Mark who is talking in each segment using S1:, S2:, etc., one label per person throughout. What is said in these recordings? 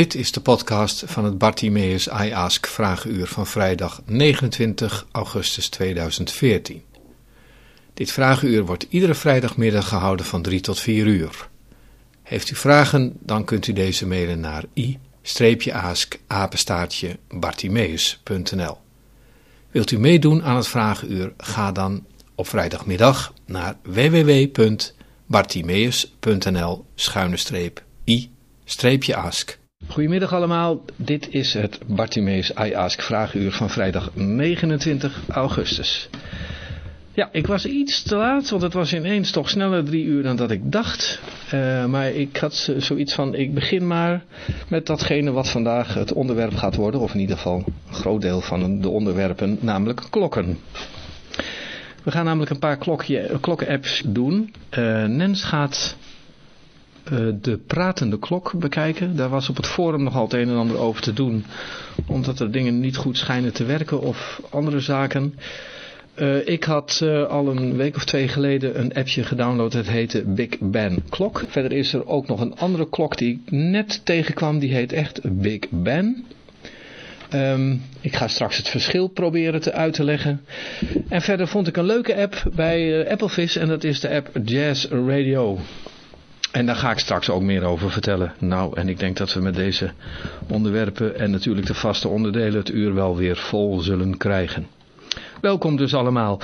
S1: Dit is de podcast van het Bartimeus I Ask Vragenuur van vrijdag 29 augustus 2014. Dit vragenuur wordt iedere vrijdagmiddag gehouden van 3 tot 4 uur. Heeft u vragen, dan kunt u deze mailen naar i-ask-bartimeus.nl Wilt u meedoen aan het vragenuur, ga dan op vrijdagmiddag naar www.bartimeus.nl-i-ask. Goedemiddag allemaal, dit is het Bartimeus I Ask Vragenuur van vrijdag 29 augustus. Ja, ik was iets te laat, want het was ineens toch sneller drie uur dan dat ik dacht. Uh, maar ik had zoiets van, ik begin maar met datgene wat vandaag het onderwerp gaat worden. Of in ieder geval een groot deel van de onderwerpen, namelijk klokken. We gaan namelijk een paar klokken-apps doen. Uh, Nens gaat de pratende klok bekijken. Daar was op het forum nog altijd een en ander over te doen. Omdat er dingen niet goed schijnen te werken of andere zaken. Uh, ik had uh, al een week of twee geleden een appje gedownload. Het heette Big Ben Klok. Verder is er ook nog een andere klok die ik net tegenkwam. Die heet echt Big Ben. Um, ik ga straks het verschil proberen te uit te leggen. En verder vond ik een leuke app bij uh, Applevis. En dat is de app Jazz Radio. En daar ga ik straks ook meer over vertellen. Nou, en ik denk dat we met deze onderwerpen en natuurlijk de vaste onderdelen het uur wel weer vol zullen krijgen. Welkom dus allemaal.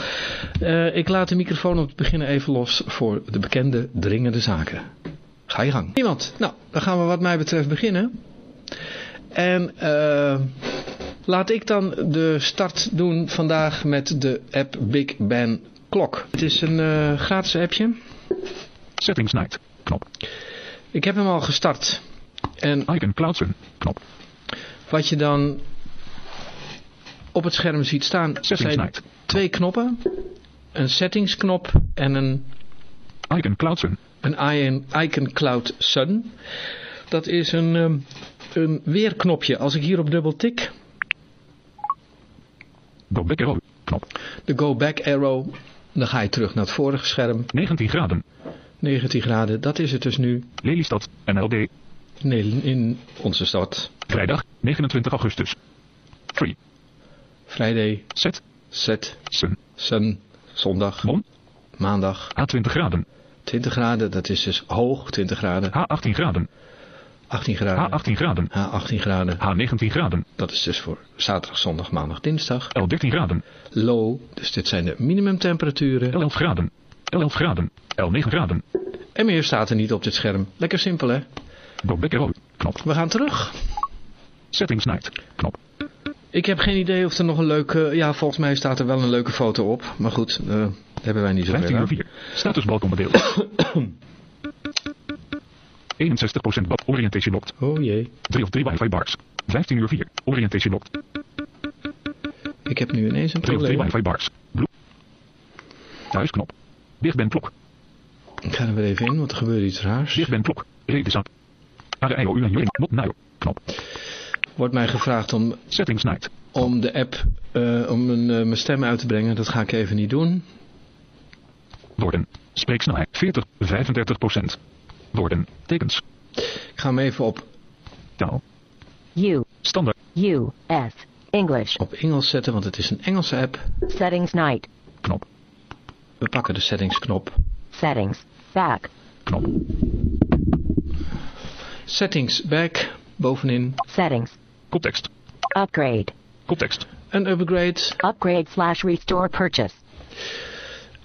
S1: Uh, ik laat de microfoon op het begin even los voor de bekende dringende zaken. Ga je gang. Niemand. Nou, dan gaan we wat mij betreft beginnen. En uh, laat ik dan de start doen vandaag met de app Big Ben Clock. Het is een uh, gratis appje.
S2: Settings Night. Knop.
S1: Ik heb hem al gestart. En
S2: Icon Cloudsun. Knop.
S1: Wat je dan op het scherm ziet staan zijn twee knoppen. Een settings knop en een
S2: Icon Cloud Sun.
S1: Een Icon Cloud Sun. Dat is een, um, een weerknopje. Als ik hier op dubbel tik.
S2: Go back arrow knop.
S1: De go back arrow. Dan ga je terug naar het vorige scherm.
S2: 19 graden.
S1: 19 graden, dat is het dus nu.
S2: Lelystad, NLD.
S1: Nee, in onze stad.
S2: Vrijdag, 29 augustus. 3.
S1: Friday.
S2: Set.
S1: Set.
S2: Sun.
S1: Sun. Zondag. Maandag.
S2: A20 graden.
S1: 20 graden, dat is dus hoog, 20 graden.
S2: H18 graden.
S1: 18 graden.
S2: H18 graden.
S1: H18 graden.
S2: H19 graden.
S1: Dat is dus voor zaterdag, zondag, maandag, dinsdag.
S2: L13 graden.
S1: Low, dus dit zijn de minimumtemperaturen.
S2: L11 graden. L11 graden. L9 graden.
S1: En meer staat er niet op dit scherm. Lekker simpel, hè?
S2: Arrow. Knop.
S1: We gaan terug.
S2: Settings night. Knop.
S1: Ik heb geen idee of er nog een leuke... Ja, volgens mij staat er wel een leuke foto op. Maar goed, uh, hebben wij niet zo
S2: 15 uur 4. Status balkonbedeeld. 61% bad orientation locked.
S1: Oh jee.
S2: 3 of 3 wifi bars. 15 uur 4. Orientation locked.
S1: Ik heb nu ineens een
S2: 3 of 3
S1: probleem.
S2: wifi bars. Blue. Thuisknop. Dicht ben klok.
S1: Ik ga er weer even in, want er gebeurt iets raars.
S2: Dicht ben klok. Redesap. ARIO en not now. Knop.
S1: Wordt mij gevraagd om,
S2: Settings night.
S1: om de app, uh, om mijn, uh, mijn stem uit te brengen. Dat ga ik even niet doen.
S2: Woorden. Spreeksnelheid 40, 35% Woorden. Tekens.
S1: Ik ga hem even op,
S2: Taal.
S3: U,
S2: Standaard.
S3: U, S, English,
S1: op Engels zetten, want het is een Engelse app.
S3: settings night,
S2: Knop.
S1: We pakken de settingsknop.
S3: settings, back,
S2: Knop.
S1: Settings back, bovenin.
S3: settings,
S2: Koptekst.
S3: upgrade,
S2: Koptekst.
S1: Een upgrade.
S3: upgrade slash restore purchase,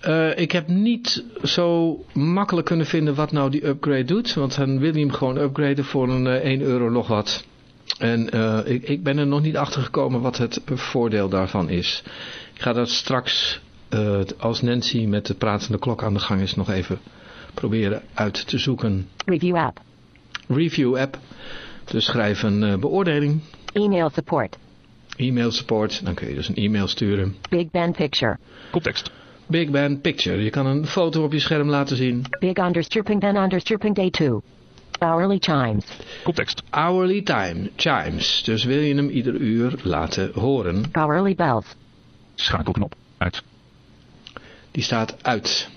S1: Uh, ik heb niet zo makkelijk kunnen vinden wat nou die upgrade doet. Want dan wil hij hem gewoon upgraden voor een uh, 1 euro nog wat. En uh, ik, ik ben er nog niet achter gekomen wat het voordeel daarvan is. Ik ga dat straks, uh, als Nancy met de pratende klok aan de gang is, nog even proberen uit te zoeken.
S3: review app,
S1: Review app. Dus schrijf een uh, beoordeling.
S3: email support,
S1: E-mail support. Dan kun je dus een e-mail sturen.
S3: Big Ben picture,
S2: Koptekst.
S1: Big Ben Picture. Je kan een foto op je scherm laten zien.
S3: big understripping Ben understripping day 2, hourly chimes,
S2: Koptekst.
S1: Hourly time. Chimes. Dus wil je hem ieder uur laten horen.
S3: hourly bells,
S2: Schakelknop. Uit.
S1: Die staat uit.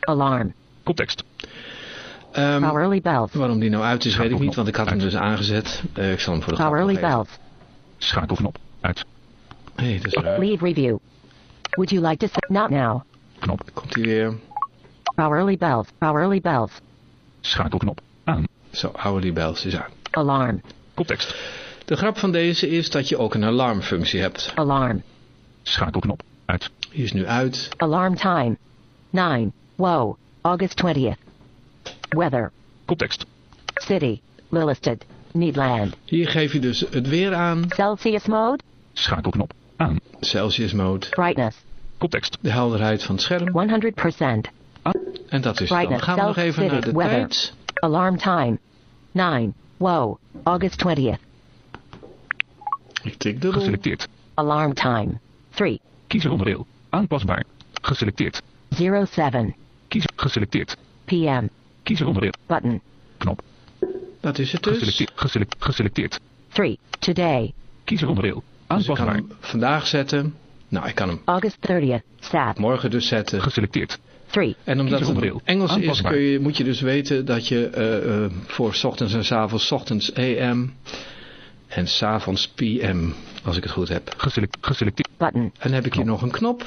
S3: alarm,
S2: Koptekst.
S1: Ehm,
S3: Hourly bells.
S1: waarom die nou uit is, weet ik niet, want ik had hem dus aangezet. Eh, ik zal hem voor de even-
S3: bells.
S2: Schakelknop. Uit.
S1: Hé, dat is.
S3: Leave review. Would you like to say not now?
S2: Knop.
S1: Komt hij weer.
S3: Hourly bells. Hourly bells.
S2: Schakelknop. Aan.
S1: Zo, hourly bells is aan.
S3: Alarm.
S2: Koptekst.
S1: De grap van deze is dat je ook een alarmfunctie hebt.
S3: Alarm.
S2: Schakelknop. Uit.
S1: Die is nu uit.
S3: Alarm time. 9. Whoa. August 20th. Weather.
S2: Koptekst.
S3: City. Lillisted. Needland.
S1: Hier geef je dus het weer aan.
S3: Celsius mode.
S2: Schakelknop. Aan.
S1: Celsius mode.
S3: Brightness.
S2: Koptekst.
S1: De helderheid van het scherm.
S3: 100%.
S1: En dat is het dan. Gaan we nog even naar de.
S3: Weather.
S1: tijd.
S3: Alarm time. 9. Whoa. August 20th.
S1: Ik tik dubbel.
S2: Geselecteerd.
S3: Alarm time. 3.
S2: Kiezeronderdeel. Aanpasbaar. Geselecteerd.
S3: 07.
S2: Kiezer. Geselecteerd.
S3: PM.
S2: Kiezeronderdeel.
S3: Button.
S2: Knop.
S1: Dat is het dus.
S2: Geselecteerd. Geselect, geselecteerd.
S3: 3. Today.
S2: Kiezeronderdeel.
S1: Dus ik kan
S2: Aanpasbaar.
S1: hem vandaag zetten. Nou, ik kan hem
S3: August 30th. Sat.
S1: morgen dus zetten.
S2: Geselecteerd.
S3: 3.
S1: En omdat het. Engels is,
S2: Aanpasbaar.
S1: kun je, moet je dus weten dat je eh, eh, voor 's ochtends en 's avonds, 's ochtends AM en 's avonds PM, als ik het goed heb.
S2: Geselect, geselecteerd.
S3: Button.
S1: En dan heb ik hier nog een knop.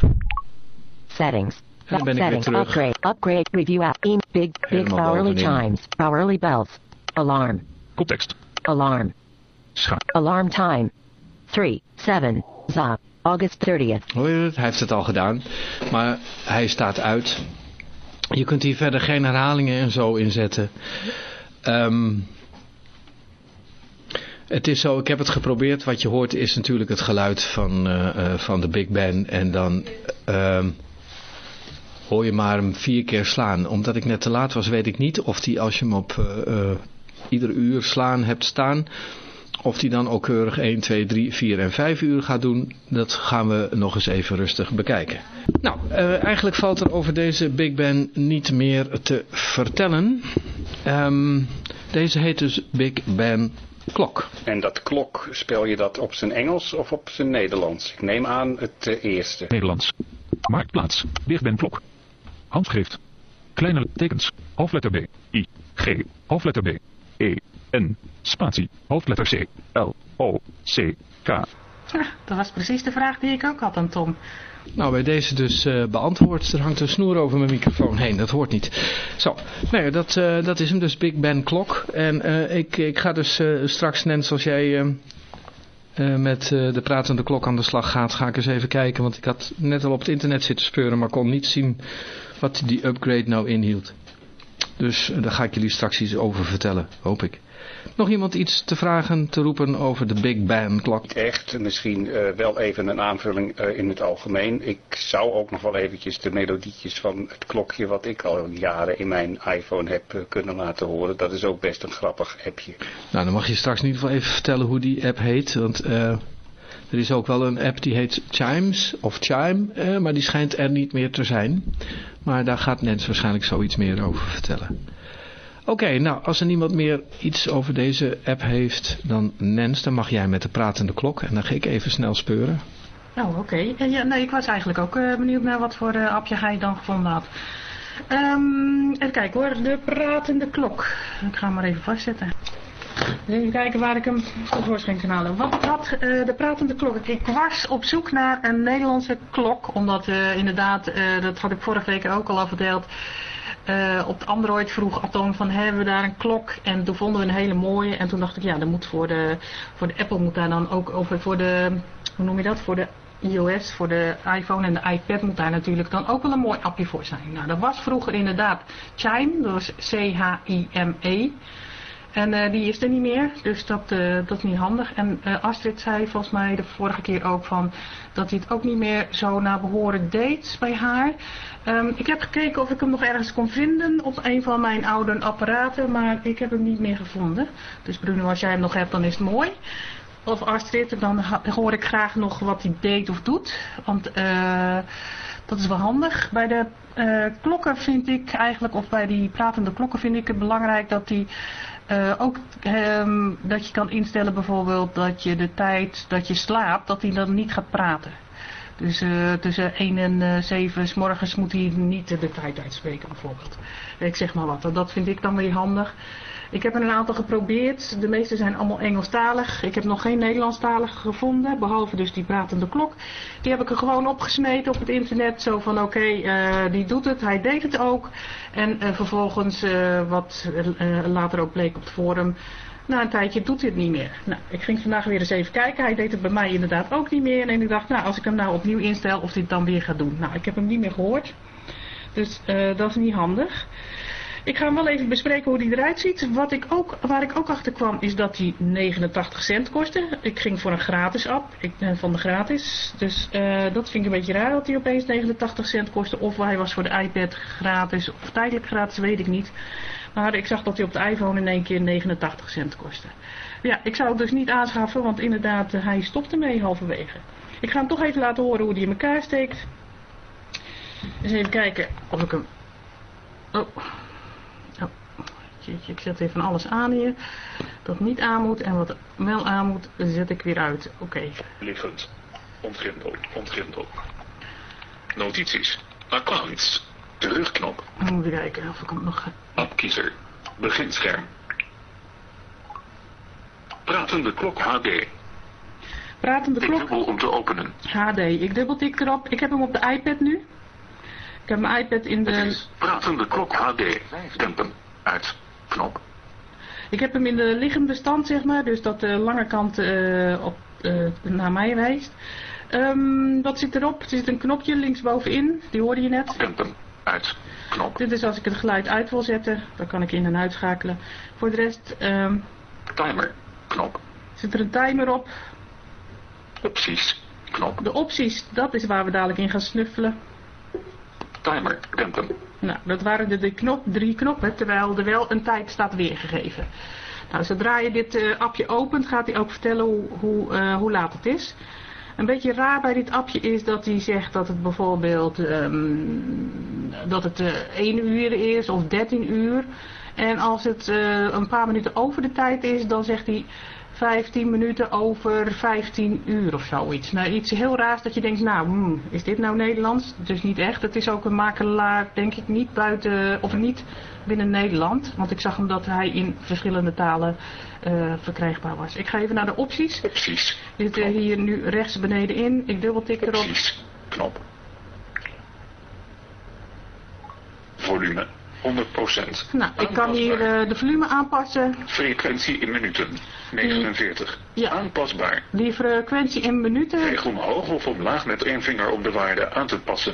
S3: Settings.
S1: En dan ben ik weer
S3: Settings.
S1: terug.
S3: Upgrade. Upgrade. Review app. In. Big. Big hourly chimes. Hourly bells. Alarm.
S2: Koptekst.
S3: Alarm. Alarm time. 3. 7. Zap. August 30th.
S1: Hoor je het? Hij heeft het al gedaan. Maar hij staat uit. Je kunt hier verder geen herhalingen en zo inzetten. Ehm, het is zo, ik heb het geprobeerd. Wat je hoort is natuurlijk het geluid van, eh, eh, van de Big Ben. En dan ehm, hoor je maar hem vier keer slaan. Omdat ik net te laat was, weet ik niet of die als je hem op eh, ieder uur slaan hebt staan... Of die dan ook keurig 1, 2, 3, 4 en 5 uur gaat doen, dat gaan we nog eens even rustig bekijken. Nou, eigenlijk valt er over deze Big Ben niet meer te vertellen. Ehm, deze heet dus Big Ben Klok.
S4: En dat klok, spel je dat op zijn Engels of op zijn Nederlands? Ik neem aan het eh, eerste.
S2: Nederlands. Marktplaats. Big Ben Klok. Handschrift. Kleine tekens. Hoofdletter B. I. G. Hoofdletter B. E. N. Spatie. Hoofdletter C. L. O. C. K.
S5: Ja, dat was precies de vraag die ik ook had aan Tom.
S1: Nou, bij deze dus eh, beantwoord. Er hangt een snoer over mijn microfoon heen, dat hoort niet. Zo, nou dat, eh, dat is hem dus, Big Ben Klok. En eh, ik, ik ga dus straks, Nens, als jij met de pratende klok aan de slag gaat, ga ik eens even kijken. Want ik had net al op het internet zitten speuren, maar kon niet zien wat die upgrade nou inhield. Dus daar ga ik jullie straks iets over vertellen, hoop ik. Nog iemand iets te vragen, te roepen over de Big Ben klok?
S4: Echt, misschien eh, wel even een aanvulling eh, in het algemeen. Ik zou ook nog wel eventjes de melodietjes van het klokje wat ik al jaren in mijn iPhone heb eh, kunnen laten horen. Dat is ook best een grappig appje.
S1: Nou, dan mag je straks in ieder geval even vertellen hoe die app heet. Want er is ook wel een app die heet Chimes of Chime, eh, maar die schijnt er niet meer te zijn. Maar daar gaat Nens waarschijnlijk zoiets meer over vertellen. Oké, nou, als er niemand meer iets over deze app heeft dan Nens, dan mag jij met de pratende klok. En dan ga ik even snel speuren.
S5: Oh, oké. Ja, nee, ik was eigenlijk ook eh, benieuwd naar wat voor eh, appje hij dan gevonden had. Ehm, even kijken hoor, de pratende klok. Ik ga hem maar even vastzetten. Even kijken waar ik hem tevoorschijn kan halen. Wat had eh, de pratende klok? Ik was op zoek naar een Nederlandse klok. Omdat inderdaad, dat had ik vorige week ook al al verteld. Eh, op Android vroeg Atom van hebben we daar een klok. En toen vonden we een hele mooie. En toen dacht ik ja, dan moet voor de, voor de Apple moet daar dan ook over voor de, hoe noem je dat? Voor de iOS, voor de iPhone en de iPad moet daar natuurlijk dan ook wel een mooi appje voor zijn. Nou, dat was vroeger inderdaad Chime, dat was C-H-I-M-E. En eh, die is er niet meer, dus dat, eh, dat is niet handig. En Astrid zei volgens mij de vorige keer ook van dat hij het ook niet meer zo naar behoren deed bij haar. Ehm, ik heb gekeken of ik hem nog ergens kon vinden op een van mijn oude apparaten, maar ik heb hem niet meer gevonden. Dus Bruno, als jij hem nog hebt, dan is het mooi. Of Astrid, dan hoor ik graag nog wat hij deed of doet. Want eh, dat is wel handig. Bij de eh, klokken vind ik eigenlijk, of bij die pratende klokken vind ik het belangrijk dat die eh, ook ehm, dat je kan instellen bijvoorbeeld dat je de tijd dat je slaapt, dat hij dan niet gaat praten. Dus eh, tussen 1 en uh, 7 s morgens moet hij niet de tijd uitspreken bijvoorbeeld. Ik zeg maar wat, dat vind ik dan weer handig. Ik heb er een aantal geprobeerd. De meeste zijn allemaal Engelstalig. Ik heb nog geen Nederlandstalig gevonden. Behalve dus die pratende klok. Die heb ik er gewoon opgesmeten op het internet. Zo van oké, okay, die doet het. Hij deed het ook. En vervolgens wat later ook bleek op het forum. Na een tijdje doet het niet meer. Nou, ik ging vandaag weer eens even kijken. Hij deed het bij mij inderdaad ook niet meer. En ik dacht, nou, als ik hem nou opnieuw instel, of hij dan weer gaat doen. Nou, ik heb hem niet meer gehoord. Dus uh, dat is niet handig. Ik ga hem wel even bespreken hoe die eruit ziet. Wat ik ook, waar ik ook achter kwam is dat hij 89 cent kostte. Ik ging voor een gratis app. Ik ben van de gratis. Dus uh, dat vind ik een beetje raar dat hij opeens 89 cent kostte. Of hij was voor de iPad gratis of tijdelijk gratis, weet ik niet. Maar ik zag dat hij op de iPhone in één keer 89 cent kostte. Ja, ik zou het dus niet aanschaffen, want inderdaad, eh, hij stopte mee halverwege. Ik ga hem toch even laten horen hoe hij in elkaar steekt. Eens even kijken of ik hem... Oh. Oh. Ik zet even alles aan hier. Dat niet aan moet en wat wel aan moet, zet ik weer uit. Oké. Okay.
S2: Liggend. Ontgrendel. Ontgrendel. Notities. Accounts. Terugknop.
S5: Even kijken of ik hem nog...
S2: Appkiezer. Beginscherm. Pratende klok HD.
S5: Pratende klok.
S2: Ik dubbel om te openen.
S5: HD. Ik dubbeltik erop. Ik heb hem op de iPad nu. Ik heb mijn iPad in de...
S2: Pratende klok HD. Dempen. Uit. Knop.
S5: Ik heb hem in de liggende stand, zeg maar. Dus dat de lange kant uh, op, uh, naar mij wijst. Um, wat zit erop? Er zit een knopje linksbovenin. Die hoorde je net.
S2: Dempen. Uit. Knop.
S5: Dit is als ik het geluid uit wil zetten. Dan kan ik in en uitschakelen. Voor de rest... Um,
S2: timer. Knop.
S5: Zit er een timer op.
S2: Opties. Knop.
S5: De opties, dat is waar we dadelijk in gaan snuffelen.
S2: Timer. Dempen.
S5: Nou, dat waren de, de knop, drie knoppen, terwijl er wel een tijd staat weergegeven. Nou, zodra je dit uh, appje opent, gaat hij ook vertellen hoe, hoe, uh, hoe laat het is. Een beetje raar bij dit appje is dat hij zegt dat het bijvoorbeeld um, dat het uh, 1 uur is of 13 uur. En als het uh, een paar minuten over de tijd is, dan zegt hij 15 minuten over 15 uur of zoiets. Nou, iets heel raars dat je denkt, nou, hmm, is dit nou Nederlands? Dus niet echt. Het is ook een makelaar, denk ik, niet buiten, of niet binnen Nederland. Want ik zag hem dat hij in verschillende talen uh, verkrijgbaar was. Ik ga even naar de opties.
S2: Opties.
S5: Je zit hier nu rechts beneden in. Ik dubbeltik erop.
S2: Opties. Knop. Volume. 100%.
S5: Nou, ik kan hier uh, de volume aanpassen.
S2: Frequentie in minuten. 49.
S5: Ja.
S2: Aanpasbaar.
S5: Die frequentie in minuten.
S2: Veeg omhoog of omlaag met één vinger om de waarde aan te passen.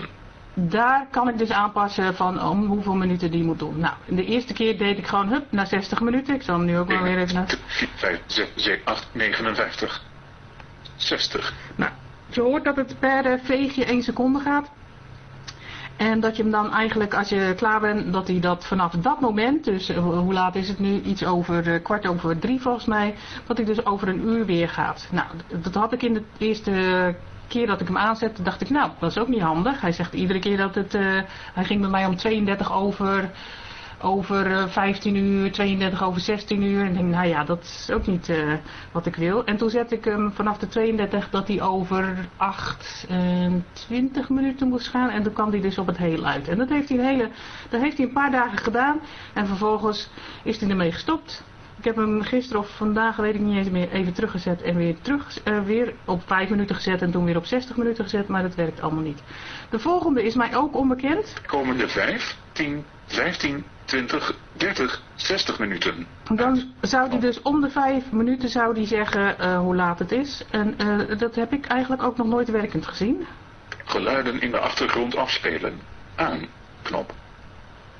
S5: Daar kan ik dus aanpassen van om hoeveel minuten die moet doen. Nou, de eerste keer deed ik gewoon hup naar 60 minuten. Ik zal hem nu ook wel weer even naar...
S2: 5, 6, 7, 8, 59. 60.
S5: Nou, je hoort dat het per veegje 1 seconde gaat. En dat je hem dan eigenlijk, als je klaar bent, dat hij dat vanaf dat moment, dus hoe laat is het nu? Iets over uh, kwart over drie volgens mij, dat hij dus over een uur weer gaat. Nou, dat had ik in de eerste keer dat ik hem aanzette, dacht ik, nou, dat is ook niet handig. Hij zegt iedere keer dat het, uh, hij ging bij mij om 32 over, over uh, 15 uur, 32 over 16 uur. En denk, nou ja, dat is ook niet uh, wat ik wil. En toen zette ik hem vanaf de 32 dat hij over 28 minuten moest gaan. En toen kwam hij dus op het heel uit. En dat heeft hij een hele, dat heeft hij een paar dagen gedaan. En vervolgens is hij ermee gestopt. Ik heb hem gisteren of vandaag, weet ik niet eens meer, even teruggezet en weer, terug, uh, weer op 5 minuten gezet en toen weer op 60 minuten gezet, maar dat werkt allemaal niet. De volgende is mij ook onbekend.
S2: Komende 5, 10, 15, 20, 30, 60 minuten.
S5: Dan zou hij dus om de 5 minuten zou die zeggen uh, hoe laat het is. En uh, dat heb ik eigenlijk ook nog nooit werkend gezien.
S2: Geluiden in de achtergrond afspelen. Aan. Knop.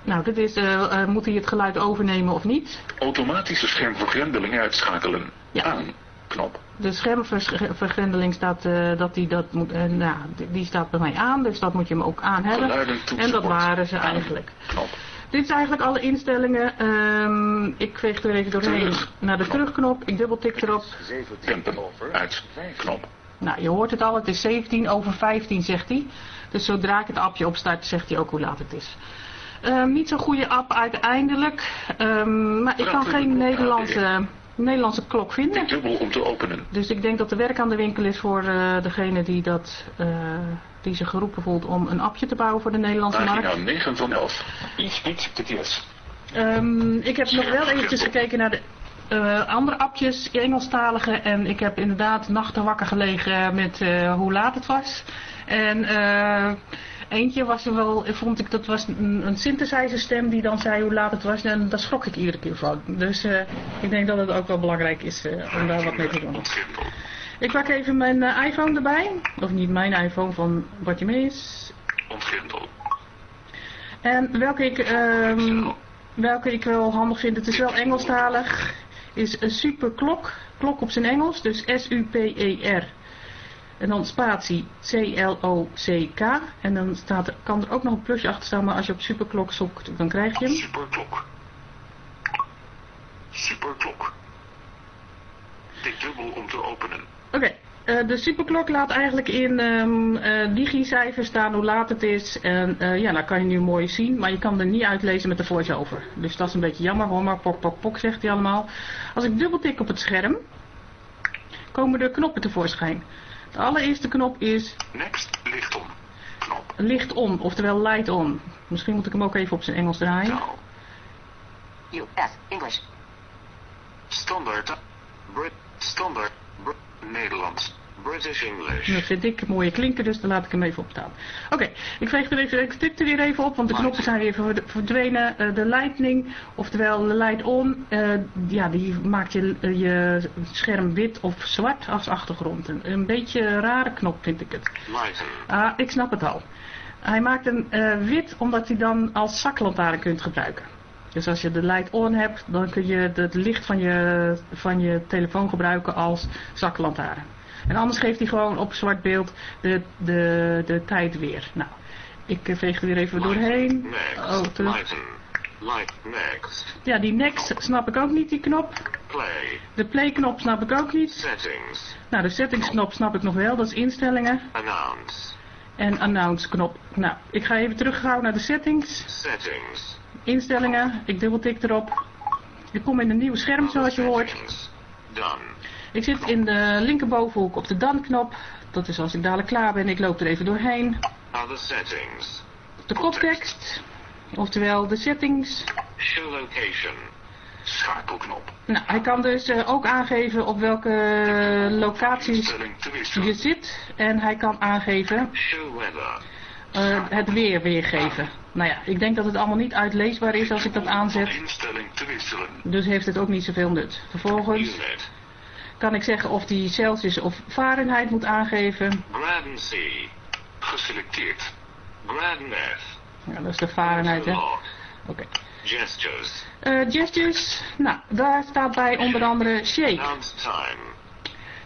S5: Nou, dit is, uh, uh, moet hij het geluid overnemen of niet?
S2: Automatische schermvergrendeling uitschakelen.
S5: Ja.
S2: Aan. Knop.
S5: De schermvergrendeling staat, uh, dat die, dat moet, nou, die staat bij mij aan, dus dat moet je hem ook aan hebben. En dat waren ze eigenlijk.
S2: Knop.
S5: Dit is eigenlijk alle instellingen. Um, ik veeg er even doorheen
S2: Terug.
S5: naar de terugknop. Ik dubbeltik erop.
S2: Dempen. Uit. Knop.
S5: Nou, je hoort het al, het is 17 over 15 zegt hij. Dus zodra ik het appje opstart, zegt hij ook hoe laat het is. Um, niet zo'n goede app uiteindelijk. Um, maar ik kan geen Nederlandse Nederlandse klok vinden.
S2: Dubbel om te openen.
S5: Dus ik denk dat er werk aan de winkel is voor eh, degene die, dat, eh, die zich geroepen voelt om een appje te bouwen voor de Nederlandse
S2: Pagina
S5: markt.
S2: 9 van 11. E-speed TTS.
S5: Ehm, ik heb nog wel eventjes gekeken naar de eh, andere appjes, Engelstalige. En ik heb inderdaad nachten wakker gelegen met eh, hoe laat het was. En eh, eentje was er wel, vond ik, dat was een, een synthesizer stem die dan zei hoe laat het was. En daar schrok ik iedere keer van. Dus ik denk dat het ook wel belangrijk is om daar wat mee te doen. Ik pak even mijn eh, iPhone erbij. Of niet mijn iPhone, van Bartimeus.
S2: Ontgrendel.
S5: En welke ik, ehm, welke ik wel handig vind, het is wel Engelstalig, is een superklok. Klok op zijn Engels, dus S-U-P-E-R. En dan spatie C-L-O-C-K. En dan staat, kan er ook nog een plusje achter staan, maar als je op superklok zoekt, dan krijg je hem.
S2: Superklok. Superklok. Tik dubbel om te openen.
S5: Oké, eh, de superklok laat eigenlijk in ehm eh, digi-cijfers staan hoe laat het is. En eh, ja, dat kan je nu mooi zien, maar je kan er niet uitlezen met de voice-over. Dus dat is een beetje jammer hoor, maar pok, pok, pok zegt hij allemaal. Als ik dubbeltik op het scherm, komen er knoppen tevoorschijn. De allereerste knop is
S2: Next, licht om. Knop.
S5: licht on, oftewel light on. Misschien moet ik hem ook even op zijn Engels draaien.
S2: Taal.
S3: U.S. English.
S2: Standaard. Brit. Standaard. Nederlands. British English.
S5: Dat vind ik mooie klinken, dus dan laat ik hem even opstaan. Oké, ik veeg er even, ik tik er weer even op, want de knoppen zijn weer verd- verdwenen. Eh, de lightning, oftewel de light on, eh, ja, die maakt je, eh, je scherm wit of zwart als achtergrond. Een, een beetje een rare knop vind ik het.
S2: Lighten.
S5: Ah, ik snap het al. Hij maakt hem eh, wit omdat hij dan als zaklantaarn kunt gebruiken. Dus als je de light on hebt, dan kun je het licht van je, van je telefoon gebruiken als zaklantaarn. En anders geeft hij gewoon op zwart beeld de, de, de tijd weer. Nou, ik eh, veeg er weer even doorheen.
S2: Next.
S5: Oh, terug.
S2: Lighten. Light next.
S5: Ja, die next snap ik ook niet, die knop.
S2: Play.
S5: De play knop snap ik ook niet.
S2: Settings.
S5: Nou, de settings knop snap ik nog wel, dat is instellingen.
S2: Announce.
S5: En announce knop. Nou, ik ga even teruggaan naar de settings.
S2: Settings.
S5: Instellingen, ik dubbeltik erop. Ik kom in een nieuw scherm zoals je hoort. Ik zit in de linkerbovenhoek op de dan knop. Dat is als ik dadelijk klaar ben. Ik loop er even doorheen.
S2: Other settings.
S5: De koptekst. Oftewel de settings.
S2: Show location. Schakelknop.
S5: Nou, hij kan dus eh, ook aangeven op welke locaties
S2: Instelling te
S5: je zit. En hij kan aangeven eh, het weer weergeven. Nou ja, ik denk dat het allemaal niet uitleesbaar is als ik dat aanzet.
S2: Instelling te wisselen.
S5: Dus heeft het ook niet zoveel nut. Vervolgens kan ik zeggen of die Celsius of Fahrenheit moet aangeven.
S2: Graden C. Geselecteerd. Graden F.
S5: Ja, dat is de Fahrenheit, hè. Oké.
S2: Gestures.
S5: Eh, gestures, nou, daar staat bij onder andere shake.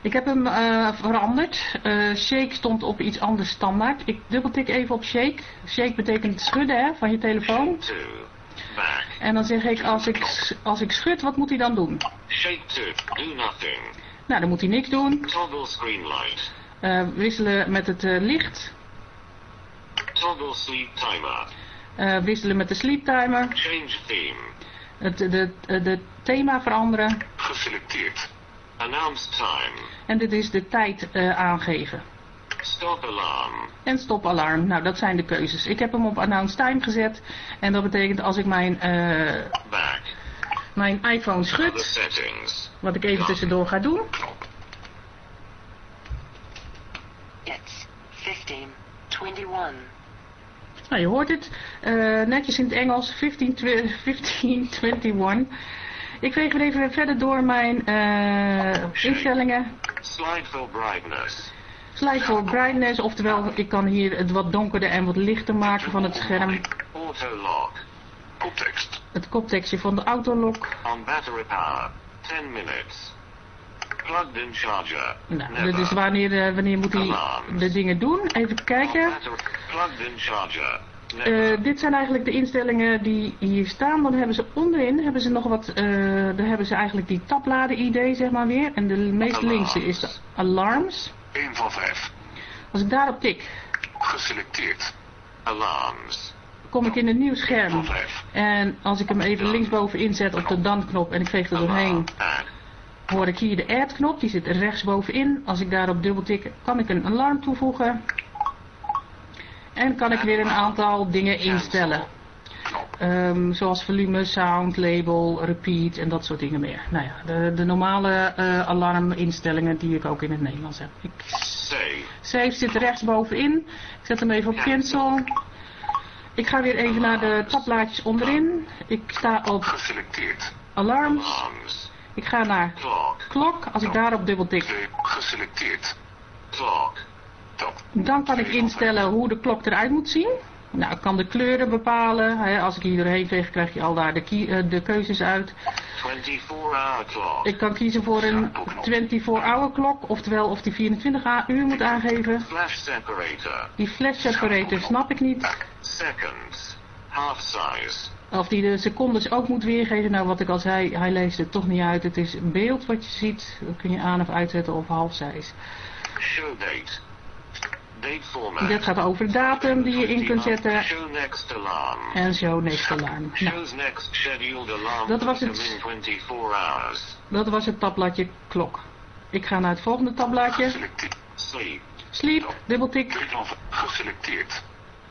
S5: Ik heb hem eh, veranderd. Eh, shake stond op iets anders standaard. Ik dubbeltik even op shake. Shake betekent schudden hè, van je telefoon. En dan zeg ik, als ik, als ik schud, wat moet hij dan doen?
S2: Shake to. Do nothing.
S5: Nou, dan moet hij niks doen.
S2: Toggle screen light.
S5: Eh, wisselen met het licht.
S2: Toggle sleep timer.
S5: Wisselen met de sleep timer.
S2: Change theme.
S5: Het de, de, de thema veranderen.
S2: Geselecteerd. Announce time.
S5: En dit is de tijd eh, aangeven.
S2: Stop alarm.
S5: En stopalarm. Nou, dat zijn de keuzes. Ik heb hem op announce time gezet. En dat betekent als ik mijn, eh,
S2: Back.
S5: mijn iPhone schud, wat ik even tussendoor ga doen.
S3: It's 1521.
S5: Nou, je hoort het. Eh, netjes in het Engels. 15, twi- 1521. Ik veeg weer even verder door mijn eh, instellingen.
S2: Slide for brightness.
S5: Slide for brightness. Oftewel, ik kan hier het wat donkerder en wat lichter maken van het scherm. Het koptekstje van de autolock.
S2: On battery power. 10 minutes. Plugged in charger.
S5: Nou, is wanneer, eh, wanneer moet hij de dingen doen. Even kijken.
S2: Plugged in charger.
S5: Eh, dit zijn eigenlijk de instellingen die hier staan. Dan hebben ze onderin hebben ze nog wat. eh daar hebben ze eigenlijk die tabbladen-ID, zeg maar weer. En de meest linkse is de alarms.
S2: 1 van 5.
S5: Als ik daarop tik,
S2: Geselecteerd. Alarms.
S5: kom ik in een nieuw
S2: 1
S5: scherm.
S2: van 5.
S5: En als ik hem even linksbovenin zet op de dan-knop en ik veeg er doorheen.
S2: Add.
S5: hoor ik hier de add knop, die zit rechtsbovenin. Als ik daarop dubbeltik kan ik een alarm toevoegen. En kan ik weer een aantal dingen instellen. Ehm, zoals volume, sound, label, repeat en dat soort dingen meer. Nou ja, de, de normale eh, alarminstellingen die ik ook in het Nederlands heb. Ik, save zit rechtsbovenin. Ik zet hem even op cancel. Ik ga weer even naar de tabblaadjes onderin. Ik sta op
S6: Geselecteerd.
S5: alarms.
S6: Arms.
S5: Ik ga naar klok. Als ik daarop dubbeltik,
S6: Geselecteerd. Clock. Top.
S5: dan kan ik instellen hoe de klok eruit moet zien. Nou, ik kan de kleuren bepalen. Als ik hier doorheen veeg, krijg je al daar de, eh, de keuzes uit.
S6: 24-hour clock.
S5: Ik kan kiezen voor een 24-hour klok, oftewel of die 24 a- uur moet aangeven.
S6: Flash separator.
S5: Die flash separator snap ik niet.
S6: Seconds. Half size.
S5: Of die de secondes ook moet weergeven. Nou, wat ik al zei, hij leest het toch niet uit. Het is een beeld wat je ziet. Dat kun je aan of uitzetten op half size.
S6: Show date.
S5: Dit gaat over de datum die je in kunt zetten.
S6: Show.
S5: En zo next alarm. Nou,
S6: alarm
S5: Dat was het.
S6: come in 24 hours.
S5: dat was het tabbladje klok. Ik ga naar het volgende tabbladje.
S6: Sleep.
S5: Dubbeltik.
S6: Geselecteerd.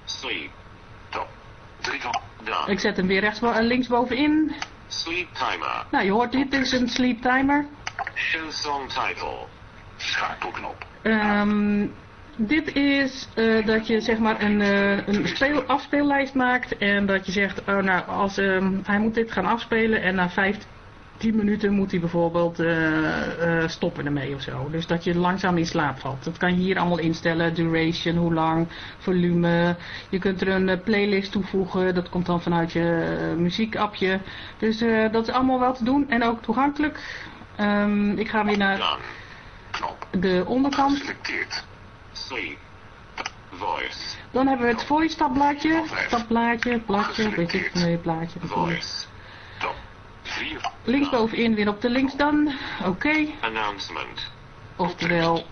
S6: Sleep. Top.
S5: Ik zet hem weer rechts, eh, linksbovenin.
S6: Sleep timer.
S5: Nou, je hoort dit is een sleep timer.
S6: Show song title. Schakelknop.
S5: Ehm, dit is eh, dat je zeg maar een, eh, een speel, afspeellijst maakt en dat je zegt, oh nou, als, ehm, hij moet dit gaan afspelen en na 15 minuten moet hij bijvoorbeeld eh, stoppen ermee of zo. Dus dat je langzaam in slaap valt. Dat kan je hier allemaal instellen, duration, hoe lang, volume. Je kunt er een playlist toevoegen, dat komt dan vanuit je muziekapje. Dus dat is allemaal wel te doen en ook toegankelijk. Ehm, ik ga weer naar de onderkant.
S6: Voice.
S5: Dan hebben we het voice tabbladje. Tabbladje, bladje, weet ik, nee, blaadje.
S6: Voice. Top. 4.
S5: Linksbovenin weer op de links dan. Oké.
S6: Announcement.
S5: Oftewel,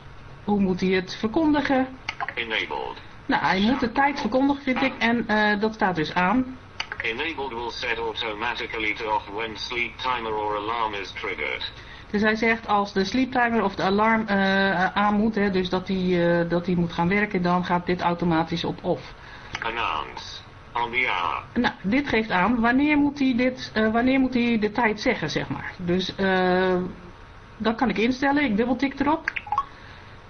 S5: hoe moet hij het verkondigen?
S6: Enabled.
S5: Nou, hij moet de tijd verkondigen, vind ik. En eh, dat staat dus aan.
S6: Enabled will set automatically to off when sleep timer or alarm is triggered.
S5: Dus hij zegt als de sleep timer of de alarm eh, aan moet, hè, dus dat hij, eh, dat moet gaan werken, dan gaat dit automatisch op off.
S6: Announce. On the hour.
S5: Nou, dit geeft aan wanneer moet hij, dit, eh, wanneer moet hij de tijd zeggen, zeg maar. Dus dat kan ik instellen. Ik dubbeltik erop.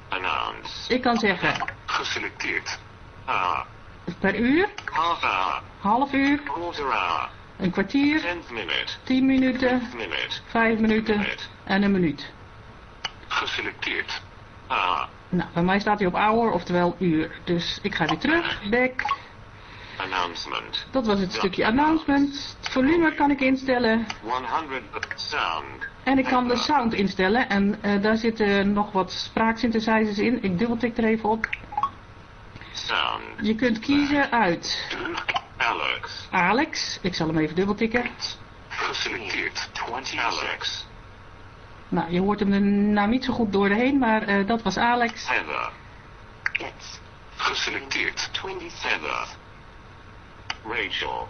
S6: Announce.
S5: Ik kan zeggen
S6: Geselecteerd. Hour.
S5: per uur,
S6: Half hour.
S5: half uur,
S6: Quarter hour.
S5: Een kwartier. 10 minuten. 5 minuten en een minuut.
S6: Geselecteerd. Hour.
S5: Nou, bij mij staat hij op hour, oftewel uur. Dus ik ga weer terug, back.
S6: Announcement.
S5: Dat was het stukje announcement. Het volume kan ik instellen
S6: 100 sound.
S5: en ik kan de sound instellen. En eh, daar zitten nog wat spraaksynthesizers in. Ik dubbeltik er even op.
S6: Sound.
S5: Je kunt kiezen uit
S6: Alex.
S5: Alex. Ik zal hem even dubbeltikken.
S6: Geselecteerd. 20 Alex.
S5: Nou, je hoort hem er nou niet zo goed doorheen, maar eh, dat was Alex.
S6: Heather.
S7: It's
S6: Geselecteerd.
S7: 26.
S6: Heather. Rachel.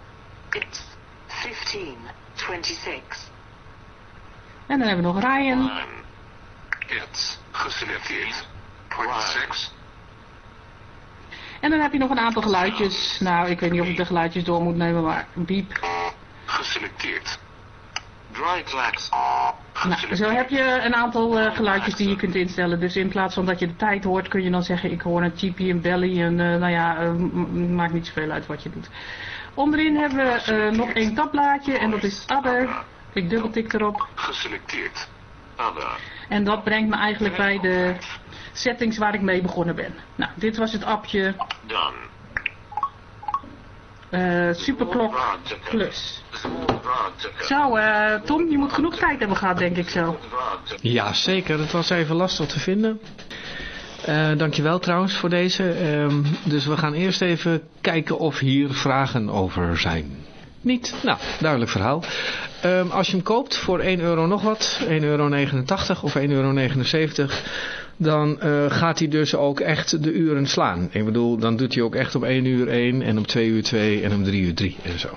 S7: It's 1526.
S5: En dan hebben we nog Ryan.
S6: Ryan. It's. Geselecteerd. 26.
S5: En dan heb je nog een aantal geluidjes. Nou, ik weet niet of ik de geluidjes door moet nemen, maar biep.
S6: Geselecteerd. Dry clacks.
S5: Nou, zo heb je een aantal eh, geluidjes die je kunt instellen. Dus in plaats van dat je de tijd hoort, kun je dan zeggen ik hoor een cheapie, een belly. En eh, nou ja, eh, maakt niet zoveel uit wat je doet. Onderin hebben we nog één tabblaadje en dat is Other. Ik dubbeltik erop.
S6: Geselecteerd. Other.
S5: En dat brengt me eigenlijk bij de settings waar ik mee begonnen ben. Nou, dit was het appje
S6: Done.
S5: eh, Superklok Plus. Zo, eh, Tom, je moet genoeg tijd hebben gehad, denk ik zo.
S1: Ja, zeker. Het was even lastig te vinden. Eh dankjewel trouwens voor deze. Ehm, dus we gaan eerst even kijken of hier vragen over zijn. Niet? Nou, duidelijk verhaal. Ehm, als je hem koopt voor 1 euro nog wat, 1,89 euro of 1,79 euro, dan eh, gaat hij dus ook echt de uren slaan. Ik bedoel, dan doet hij ook echt om 1 uur 1 en om 2 uur 2 en om 3 uur 3 en zo.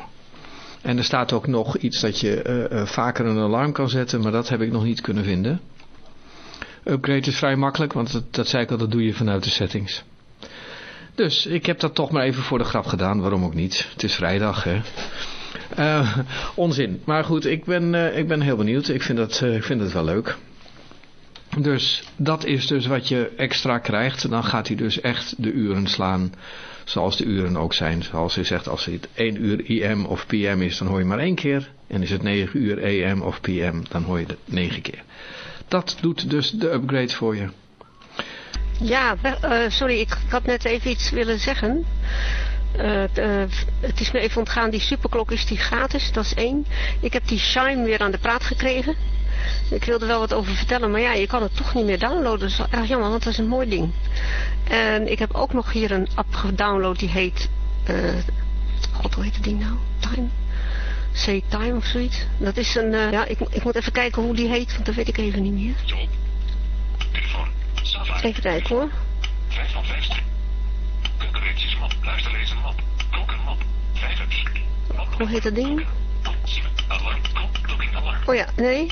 S1: En er staat ook nog iets dat je eh, eh, vaker een alarm kan zetten, maar dat heb ik nog niet kunnen vinden. Upgrade is vrij makkelijk, want dat, dat zei ik al, dat doe je vanuit de settings. Dus ik heb dat toch maar even voor de grap gedaan, waarom ook niet. Het is vrijdag, hè. Onzin. Maar goed, ik ben, ik ben heel benieuwd. Ik vind, dat, ik vind het wel leuk. Dus dat is dus wat je extra krijgt. Dan gaat hij dus echt de uren slaan zoals de uren ook zijn. Zoals hij zegt, als het 1 uur IM of PM is, dan hoor je maar één keer. En is het 9 uur AM of PM, dan hoor je het 9 keer. Dat doet dus de upgrade voor je.
S8: Ja, uh, sorry, ik had net even iets willen zeggen. Uh, uh, het is me even ontgaan, die superklok is die gratis, dat is één. Ik heb die Shine weer aan de praat gekregen. Ik wilde wel wat over vertellen, maar ja, je kan het toch niet meer downloaden. Dat is wel erg jammer, want dat is een mooi ding. En ik heb ook nog hier een app gedownload die heet... Uh, God, hoe heet het ding nou? Time? Say Time of zoiets. Dat is een... Uh, ja, ik, ik moet even kijken hoe die heet, want dat weet ik even niet meer. Even kijken hoor. 5 van 15. Concurrentiesmap, luisterlezenmap, klokkenmap, vijvers. Hoe heet dat ding? Oh ja, nee.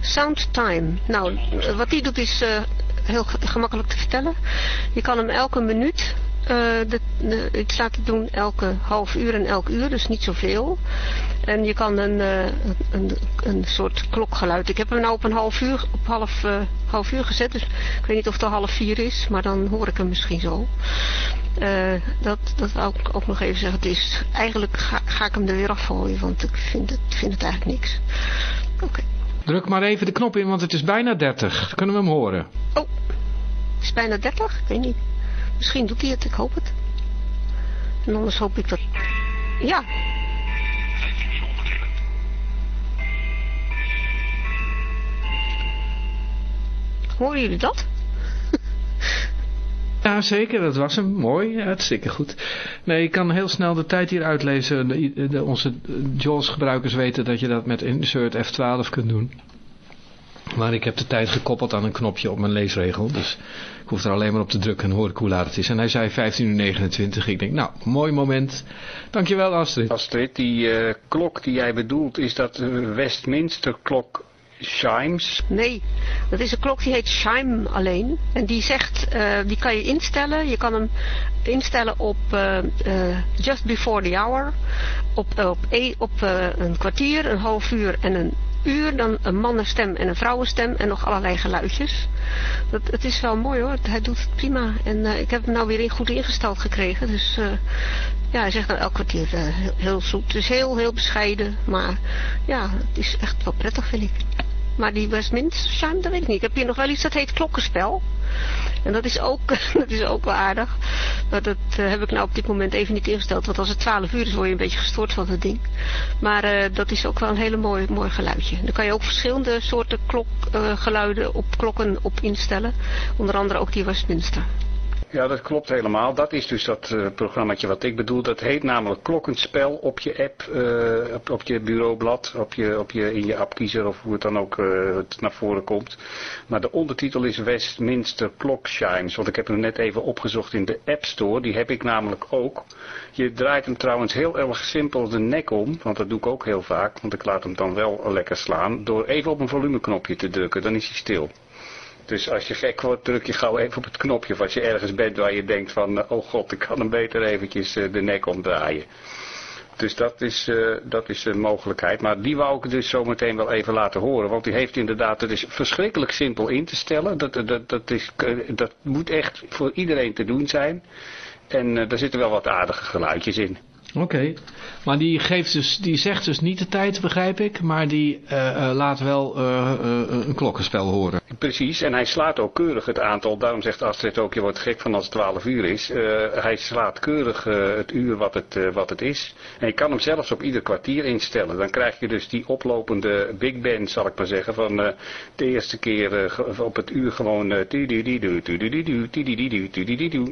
S8: Soundtime. Nou, wat die doet is uh, heel gemakkelijk te vertellen. Je kan hem elke minuut uh, de, de, iets laten doen elke half uur en elk uur, dus niet zoveel. En je kan een, uh, een, een soort klokgeluid. Ik heb hem nou op een half uur, op half, uh, half uur gezet, dus ik weet niet of het al half vier is, maar dan hoor ik hem misschien zo. dat, dat wou ik ook nog even zeggen. Het is, eigenlijk ga, ga ik hem er weer afgooien, want ik vind het, vind het eigenlijk niks. Oké. Okay.
S1: Druk maar even de knop in, want het is bijna 30. Dan kunnen we hem horen.
S8: Oh, het is bijna 30? Ik weet niet. Misschien doet hij het, ik hoop het. En anders hoop ik dat... Ja. Horen jullie dat?
S1: Ja, zeker. Dat was hem. Mooi. Hartstikke goed. Nee, ik kan heel snel de tijd hier uitlezen. De, onze JAWS-gebruikers weten dat je dat met insert F12 kunt doen. Maar ik heb de tijd gekoppeld aan een knopje op mijn leesregel. Dus hoef er alleen maar op te drukken en hoor ik hoe laat het is. En hij zei 15.29 uur. Ik denk, nou, mooi moment. Dankjewel Astrid.
S4: Astrid, die uh, klok die jij bedoelt, is dat Westminster klok Chimes?
S8: Nee, dat is een klok die heet Chime alleen. En die zegt, uh, die kan je instellen. Je kan hem instellen op uh, uh, just before the hour. Op, op, e, op een kwartier, een half uur en een uur. Dan een mannenstem en een vrouwenstem en nog allerlei geluidjes. Dat, het is wel mooi hoor, hij doet het prima. En ik heb hem nou weer goed ingesteld gekregen. Dus ja, hij zegt dan elk kwartier heel, heel zoet. Het is heel, heel bescheiden. Maar ja, het is echt wel prettig vind ik. Maar die Westminster dat weet ik niet. Heb hier nog wel iets dat heet klokkenspel. En dat is ook, dat is ook wel aardig. Maar dat uh, heb ik nou op dit moment even niet ingesteld. Want als het 12 uur is, word je een beetje gestoord van het ding. Maar uh, dat is ook wel een hele mooi, mooi geluidje. Dan kan je ook verschillende soorten klokgeluiden uh, op klokken op instellen. Onder andere ook die Westminster.
S4: Ja, dat klopt helemaal. Dat is dus dat uh, programmaatje wat ik bedoel. Dat heet namelijk Klokkenspel op je app, uh, op, op, je bureaublad, op je, op je, in je appkiezer of hoe het dan ook het naar voren komt. Maar de ondertitel is Westminster Clock Chimes. Want ik heb hem net even opgezocht in de App Store. Die heb ik namelijk ook. Je draait hem trouwens heel erg simpel de nek om. Want dat doe ik ook heel vaak. Want ik laat hem dan wel lekker slaan. Door even op een volumeknopje te drukken. Dan is hij stil. Dus als je gek wordt, druk je gauw even op het knopje. Of als je ergens bent waar je denkt van, oh god, ik kan hem beter eventjes de nek omdraaien. Dus dat is, uh, dat is een mogelijkheid. Maar die wou ik dus zo meteen wel even laten horen. Want die heeft inderdaad, het is verschrikkelijk simpel in te stellen. Dat, dat, dat, is, dat moet echt voor iedereen te doen zijn. En daar zitten wel wat aardige geluidjes in.
S1: Oké, maar die, geeft dus, die zegt dus niet de tijd, begrijp ik, maar die uh, uh, laat wel uh, een klokkenspel horen.
S4: Precies, en hij slaat ook keurig het aantal, daarom zegt Astrid ook, je wordt gek van als het 12 uur is. hij slaat keurig het uur wat het, wat het is. En je kan hem zelfs op ieder kwartier instellen. Dan krijg je dus die oplopende big band, zal ik maar zeggen, van de eerste keer op het uur gewoon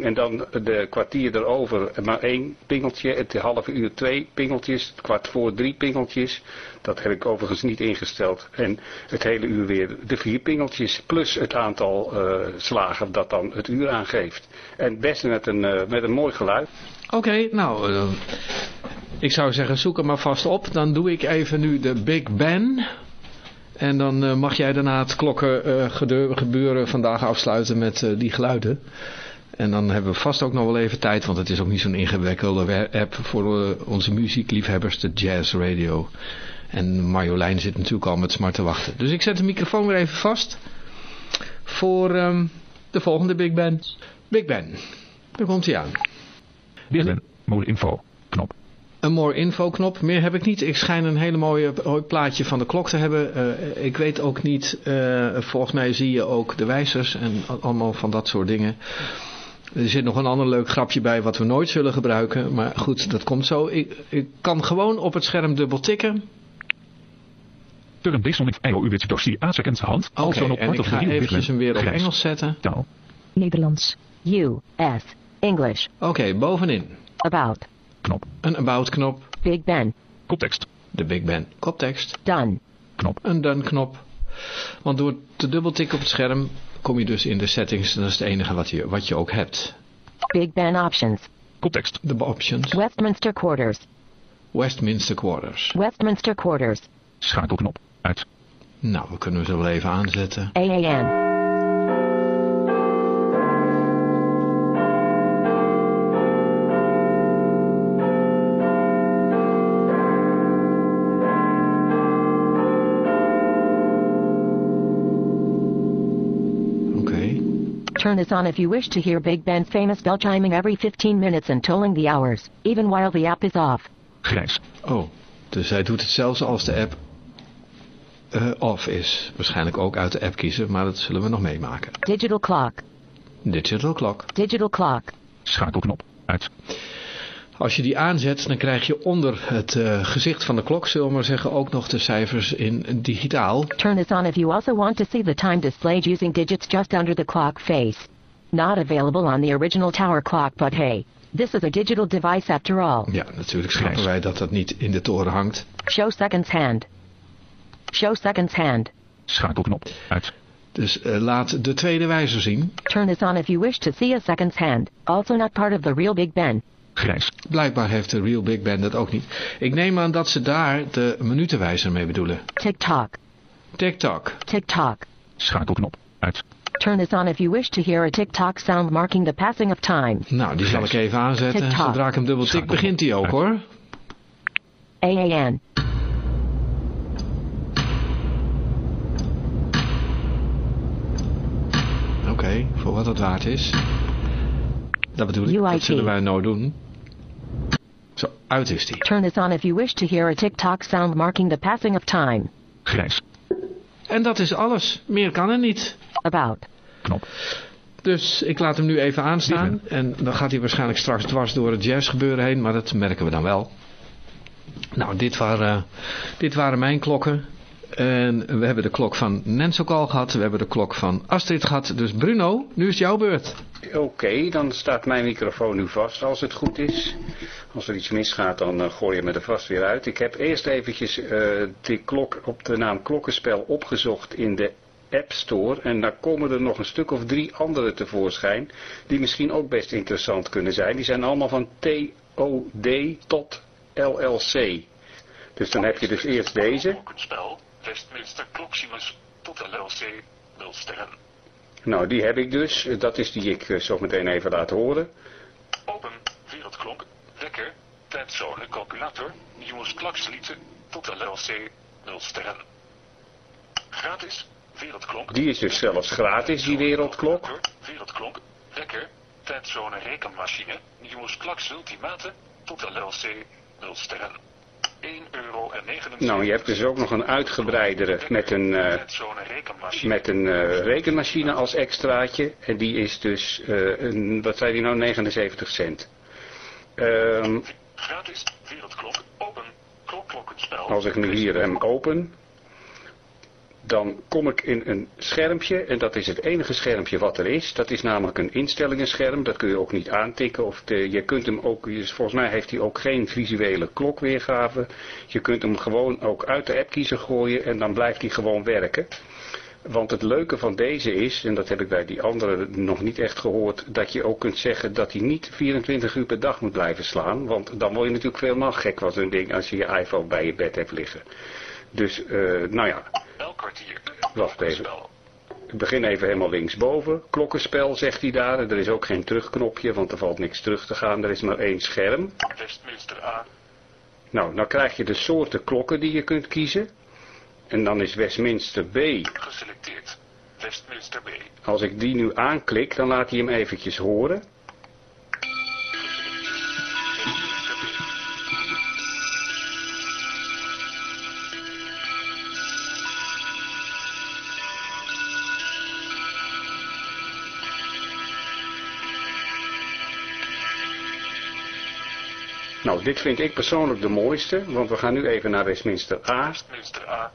S4: en dan de kwartier erover maar één pingeltje, het half uur twee pingeltjes, kwart voor drie pingeltjes. Dat heb ik overigens niet ingesteld. En het hele uur weer de vier pingeltjes plus het aantal uh, slagen dat dan het uur aangeeft. En best met een, uh, met een mooi geluid.
S1: Oké, nou... Uh, Ik zou zeggen, zoek hem maar vast op. Dan doe ik even nu de Big Ben. En dan eh, mag jij daarna het klokkengebeuren vandaag afsluiten met eh, die geluiden. En dan hebben we vast ook nog wel even tijd, want het is ook niet zo'n ingewikkelde app voor eh, onze muziekliefhebbers, de Jazz Radio. En Marjolein zit natuurlijk al met smart te wachten. Dus ik zet de microfoon weer even vast voor ehm, de volgende Big Ben. Big Ben, daar komt hij aan.
S2: Big Ben, mode info, knop.
S1: Een more info knop. Meer heb ik niet. Ik schijn een hele mooie mooi plaatje van de klok te hebben. Uh, ik weet ook niet. Uh, volgens mij zie je ook de wijzers en allemaal van dat soort dingen. Er zit nog een ander leuk grapje bij wat we nooit zullen gebruiken. Maar goed, dat komt zo. Ik, ik kan gewoon op het scherm dubbel tikken.
S2: Turn based on A seconds hand.
S1: Oké, en ik ga eventjes hem weer op Engels zetten.
S2: Taal.
S3: Nederlands. U, S, English.
S1: Oké, okay, bovenin.
S3: About.
S2: Knop.
S1: Een about knop.
S3: Big Ben.
S2: Koptekst.
S1: De Big Ben. Koptekst.
S3: Done.
S2: Knop.
S1: Een done knop. Want door te dubbeltikken op het scherm kom je dus in de settings. Dat is het enige wat je, wat je ook hebt.
S3: Big Ben options.
S2: Koptekst.
S1: De options.
S3: Westminster Quarters.
S1: Westminster Quarters.
S3: Westminster Quarters.
S2: Schakelknop. Uit.
S1: Nou, we kunnen ze wel even aanzetten.
S3: AAN. Turn this on if you wish to hear Big Ben's famous bell chiming every 15 minutes and tolling the hours, even while the app is off.
S2: Grijs.
S1: Oh, dus hij doet het zelfs als de app uh, off is. Waarschijnlijk ook uit de app kiezen, maar dat zullen we nog meemaken.
S3: Digital clock.
S1: Digital clock.
S3: Digital clock.
S2: Schakelknop. Uit.
S1: Als je die aanzet, dan krijg je onder het uh, gezicht van de klok, zullen we maar zeggen, ook nog de cijfers in digitaal.
S3: Turn this on if you also want to see the time displayed using digits just under the clock face. Not available on the original tower clock, but hey, this is a digital device after all.
S1: Ja, natuurlijk snappen wij dat dat niet in de toren hangt.
S3: Show seconds hand. Show seconds hand.
S2: Schakelknop. Uit.
S1: Dus uh, laat de tweede wijzer zien.
S3: Turn this on if you wish to see a seconds hand. Also not part of the real Big Ben.
S2: Grijs.
S1: Blijkbaar heeft de Real Big Band dat ook niet. Ik neem aan dat ze daar de minutenwijzer mee bedoelen.
S3: Tick-tock.
S1: Tick-tock.
S3: Tick-tock.
S2: Schakelknop. Uit.
S3: Turn this on if you wish to hear a tick-tock sound marking the passing of time.
S1: Nou, die zal ik even aanzetten. Zodra ik hem dubbel tik, begint hij ook
S2: Uit.
S1: hoor.
S3: AAN.
S1: Oké, okay, voor wat het waard is. Dat bedoel ik.
S3: UIT.
S1: Dat zullen wij nou doen. Zo, uit is die.
S3: Turn this on if you wish to hear a tick-tock sound marking the passing of time.
S2: Grijs.
S1: En dat is alles. Meer kan er niet.
S3: About.
S2: Knop.
S1: Dus ik laat hem nu even aanstaan. En dan gaat hij waarschijnlijk straks dwars door het jazzgebeuren heen. Maar dat merken we dan wel. Nou, dit waren, dit waren mijn klokken. En we hebben de klok van Nens ook al gehad. We hebben de klok van Astrid gehad. Dus Bruno, nu is jouw beurt.
S4: Oké, dan staat mijn microfoon nu vast als het goed is. Als er iets misgaat, dan uh, gooi je me er vast weer uit. Ik heb eerst eventjes uh, die klok op de naam klokkenspel opgezocht in de App Store. En daar komen er nog een stuk of drie andere tevoorschijn. Die misschien ook best interessant kunnen zijn. Die zijn allemaal van TOD tot LLC. Dus dan heb je dus eerst deze.
S6: Klokkenspel, Westminster Clocksimus tot LLC, 0 sterren.
S4: Nou, die heb ik dus. Dat is die ik zo meteen even laat horen.
S6: Open, wereldklok, wekker, tijdzone, calculator, jongens klakslieten tot LLC, 0 sterren. Gratis, wereldklok.
S4: Die is dus zelfs gratis, die wereldklok.
S6: Wereldklok, wekker, tijdzone, rekenmachine, jongens klaks ultimate tot LLC, 0 sterren. 1 euro en 79
S4: Nou, je hebt dus ook nog een uitgebreidere met een, uh, met een uh, rekenmachine als extraatje. En die is dus, uh, een, wat zei die nou, 79 cent. Um,
S6: Gratis, wereldklok, open, klokklokkenspel.
S4: Als ik nu hier hem open, dan kom ik in een schermpje en dat is het enige schermpje wat er is. Dat is namelijk een instellingenscherm, dat kun je ook niet aantikken. Of je kunt hem ook, volgens mij heeft hij ook geen visuele klokweergave. Je kunt hem gewoon ook uit de app kiezen gooien en dan blijft hij gewoon werken. Want het leuke van deze is, en dat heb ik bij die andere nog niet echt gehoord, dat je ook kunt zeggen dat hij niet 24 uur per dag moet blijven slaan. Want dan word je natuurlijk helemaal gek van zo'n ding als je je iPhone bij je bed hebt liggen. Dus, eh, nou ja.
S6: Elk kwartier.
S4: Wacht even. Ik begin even helemaal linksboven. Klokkenspel zegt hij daar. Er is ook geen terugknopje, want er valt niks terug te gaan. Er is maar één scherm.
S6: Westminster A.
S4: Nou, dan krijg je de soorten klokken die je kunt kiezen. En dan is Westminster B.
S6: Geselecteerd. Westminster B.
S4: Als ik die nu aanklik, dan laat hij hem eventjes horen. Dit vind ik persoonlijk de mooiste, want we gaan nu even naar Westminster A.
S6: Westminster A.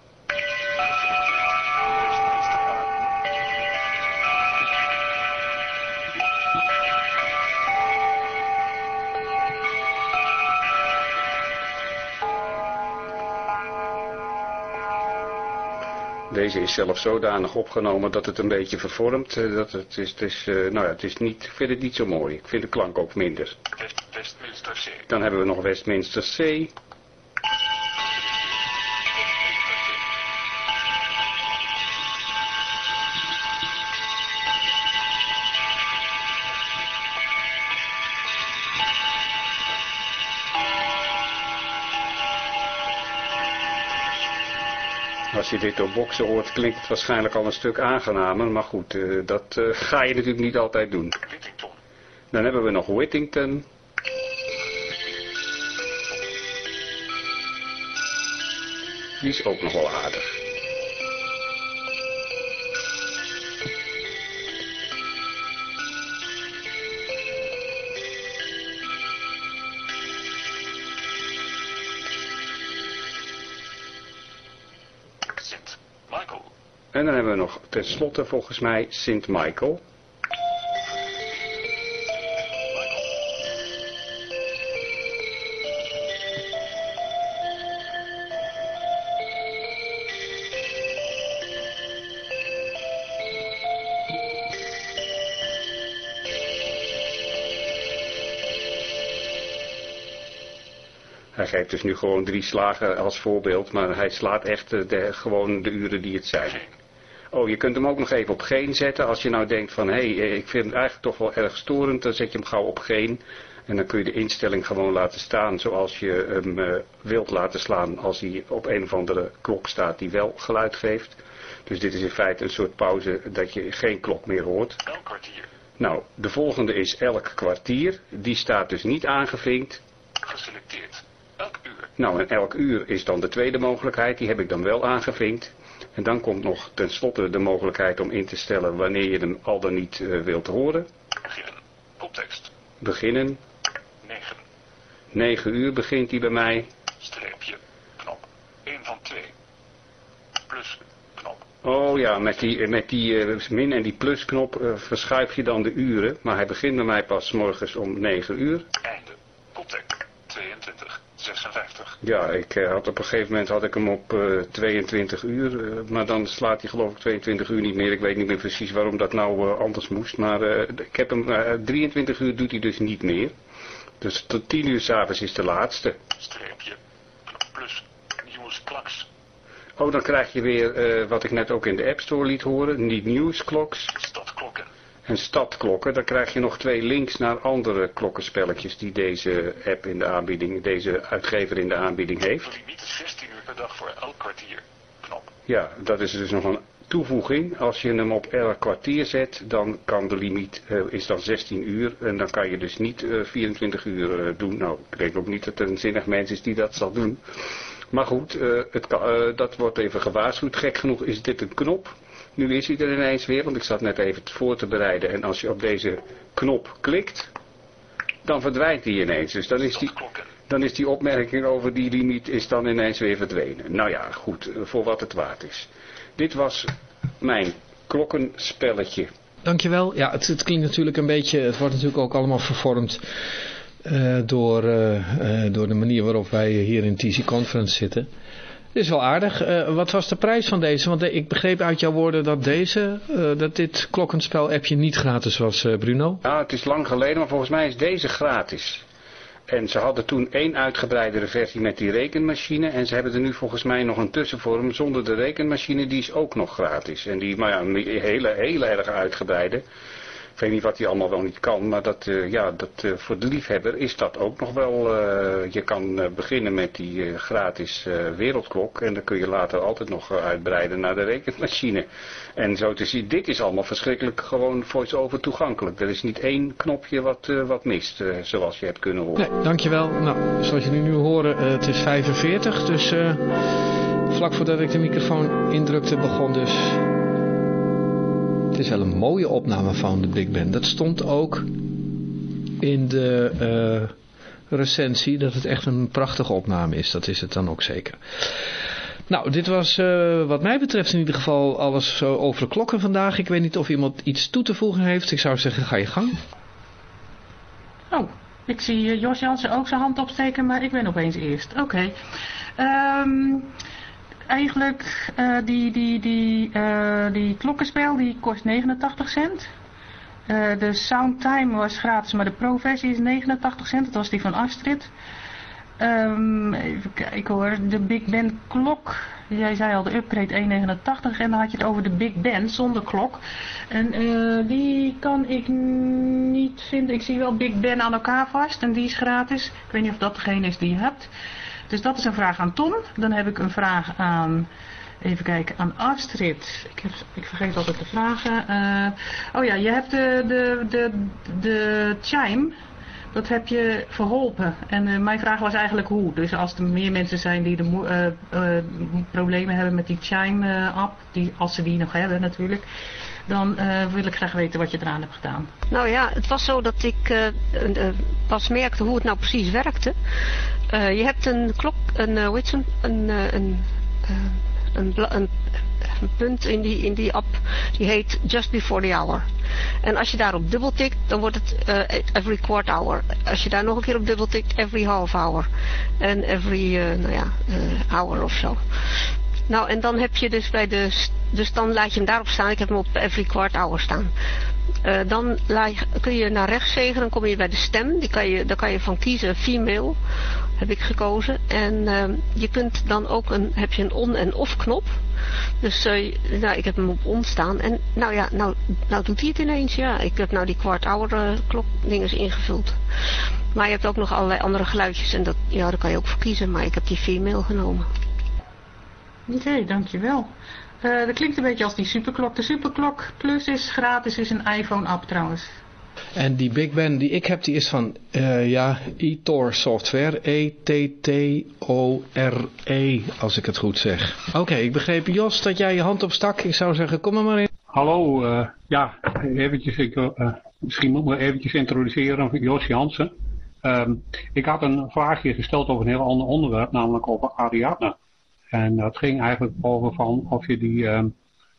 S4: Deze is zelfs zodanig opgenomen dat het een beetje vervormt. eh, Dat het is, het is, eh, nou ja, het is niet, ik vind het niet zo mooi. Ik vind de klank ook minder.
S6: West, Westminster C.
S4: Dan hebben we nog Westminster C. Als je dit door boksen hoort, klinkt het waarschijnlijk al een stuk aangenamer. Maar goed, eh, dat eh, ga je natuurlijk niet altijd doen. Dan hebben we nog Whittington. Die is ook nog wel aardig. En dan hebben we nog tenslotte volgens mij Sint Michael. Dus nu gewoon drie slagen als voorbeeld, maar hij slaat echt eh, de, gewoon de uren die het zijn. Oh, je kunt hem ook nog even op geen zetten. Als je nou denkt van, hé, hey, eh, ik vind hem eigenlijk toch wel erg storend, dan zet je hem gauw op geen. En dan kun je de instelling gewoon laten staan zoals je hem eh, wilt laten slaan als hij op een of andere klok staat die wel geluid geeft. Dus dit is in feite een soort pauze dat je geen klok meer hoort.
S6: Elk kwartier.
S4: Nou, de volgende is elk kwartier. Die staat dus niet aangevinkt.
S6: Geselecteerd.
S4: Nou, en elk uur is dan de tweede mogelijkheid. Die heb ik dan wel aangevinkt. En dan komt nog tenslotte de mogelijkheid om in te stellen wanneer je hem al dan niet eh, wilt horen.
S6: Beginnen. Koptekst.
S4: Beginnen.
S6: 9.
S4: 9 uur begint hij bij mij.
S6: Streepje. Knop. 1 van 2. Plus. Knop.
S4: Oh ja, met die, met die eh, min- en die plusknop eh, verschuif je dan de uren. Maar hij begint bij mij pas morgens om 9 uur.
S6: Einde. Koptekst. 22. 56.
S4: Ja, ik eh, had op een gegeven moment had ik hem op eh, 22 uur. eh, maar dan slaat hij geloof ik 22 uur niet meer. Ik weet niet meer precies waarom dat nou eh, anders moest. Maar eh, ik heb hem, eh, 23 uur doet hij dus niet meer. Dus tot 10 uur s'avonds is de laatste.
S6: Streepje. Plus.
S4: Oh, dan krijg je weer eh, wat ik net ook in de App Store liet horen. Niet nieuwskloks
S6: Stadklokken.
S4: En stadklokken. Dan krijg je nog twee links naar andere klokkenspelletjes die deze app in de aanbieding, deze uitgever in de aanbieding heeft.
S6: Limiet 16 uur per dag voor elk kwartier. Knop.
S4: Ja, dat is dus nog een toevoeging. Als je hem op elk kwartier zet, dan kan de limiet, eh, is dan 16 uur. En dan kan je dus niet eh, 24 uur eh, doen. Nou, ik denk ook niet dat er een zinnig mens is die dat zal doen. Maar goed, eh, het kan, eh, dat wordt even gewaarschuwd. Gek genoeg is dit een knop. Nu is hij er ineens weer, want ik zat net even voor te bereiden. En als je op deze knop klikt, dan verdwijnt hij ineens. Dus dan is die, dan is die opmerking over die limiet is dan ineens weer verdwenen. Nou ja, goed, eh, voor wat het waard is. Dit was mijn klokkenspelletje.
S1: Dankjewel. Ja, het, klinkt natuurlijk een beetje, het wordt natuurlijk ook allemaal vervormd eh, door, eh, door de manier waarop wij hier in TC Conference zitten. Dit is wel aardig. Uh, wat was de prijs van deze? Want ik begreep uit jouw woorden dat deze, uh, dat dit klokkenspel-appje niet gratis was, Bruno.
S4: Ja, het is lang geleden, maar volgens mij is deze gratis. En ze hadden toen één uitgebreidere versie met die rekenmachine. En ze hebben er nu volgens mij nog een tussenvorm zonder de rekenmachine. Die is ook nog gratis. En die, maar ja, een hele, hele erg uitgebreide. Ik weet niet wat hij allemaal wel niet kan, maar dat, uh, ja, dat, uh, voor de liefhebber is dat ook nog wel. Uh, je kan beginnen met die gratis wereldklok en dan kun je later altijd nog uitbreiden naar de rekenmachine. En zo te zien, dit is allemaal verschrikkelijk gewoon voice-over toegankelijk. Er is niet één knopje wat, wat mist, zoals je hebt kunnen horen.
S1: Dankjewel. Nou, zoals jullie nu horen, het is 45, dus vlak voordat ik de microfoon indrukte begon dus het is wel een mooie opname van de Big Band. Dat stond ook in de uh, recensie dat het echt een prachtige opname is. Dat is het dan ook zeker. Nou, dit was uh, wat mij betreft in ieder geval alles over de klokken vandaag. Ik weet niet of iemand iets toe te voegen heeft. Ik zou zeggen, ga je gang.
S5: Oh, ik zie uh, Jos Jansen ook zijn hand opsteken, maar ik ben opeens eerst. Oké. Um, eigenlijk uh, die, die, die, uh, die klokkenspel die kost 89 cent. Uh, de Soundtime was gratis, maar de Pro-versie is 89 cent. Dat was die van Astrid. Um, even kijken hoor. De Big Ben klok. Jij zei al de upgrade 1,89 en dan had je het over de Big Ben zonder klok. En die kan ik niet vinden. Ik zie wel Big Ben aan elkaar vast en die is gratis. Ik weet niet of dat degene is die je hebt. Dus dat is een vraag aan Tom. Dan heb ik een vraag aan, even kijken, aan Astrid. Ik, heb, ik vergeet altijd de vragen. Uh, oh ja, je hebt de, de, de, de chime. Dat heb je verholpen. En uh, mijn vraag was eigenlijk hoe. Dus als er meer mensen zijn die de uh, problemen hebben met die Chime-app, die, als ze die nog hebben natuurlijk, dan wil ik graag weten wat je eraan hebt gedaan.
S8: Nou ja, het was zo dat ik pas merkte hoe het nou precies werkte. Uh, je hebt een klok, een, uh, hoe een, een, uh, een, punt in die, in die app, die heet Just Before the Hour. En als je daarop dubbeltikt, dan wordt het every quarter hour. Als je daar nog een keer op dubbeltikt, every half hour. En every, nou ja, hour of zo. Nou, en dan heb je dus bij de, dus dan laat je hem daarop staan. Ik heb hem op every quart hour staan. Uh, dan kun je naar rechts vegen, dan kom je bij de stem. Die kan je, daar kan je van kiezen, female heb ik gekozen. En uh, je kunt dan ook een, heb je een on- en off-knop. Dus uh, nou, ik heb hem op on staan. En nou ja, nou, nou doet hij het ineens. Ja, ik heb nou die kwart oude klok dinges ingevuld. Maar je hebt ook nog allerlei andere geluidjes. En dat, ja, daar kan je ook voor kiezen. Maar ik heb die female genomen.
S5: Oké, okay, dankjewel. Uh, dat klinkt een beetje als die superklok. De superklok plus is gratis, is een iPhone app trouwens.
S1: En die Big Ben die ik heb, die is van uh, ja, eTor Software. E-T-T-O-R-E, -E, als ik het goed zeg. Oké, okay, ik begreep Jos dat jij je hand opstak. Ik zou zeggen, kom er maar in.
S9: Hallo, uh, ja, eventjes, ik, uh, misschien moet ik me eventjes introduceren. Jos Jansen. Um, ik had een vraagje gesteld over een heel ander onderwerp, namelijk over Ariadne. En dat ging eigenlijk over van of je die,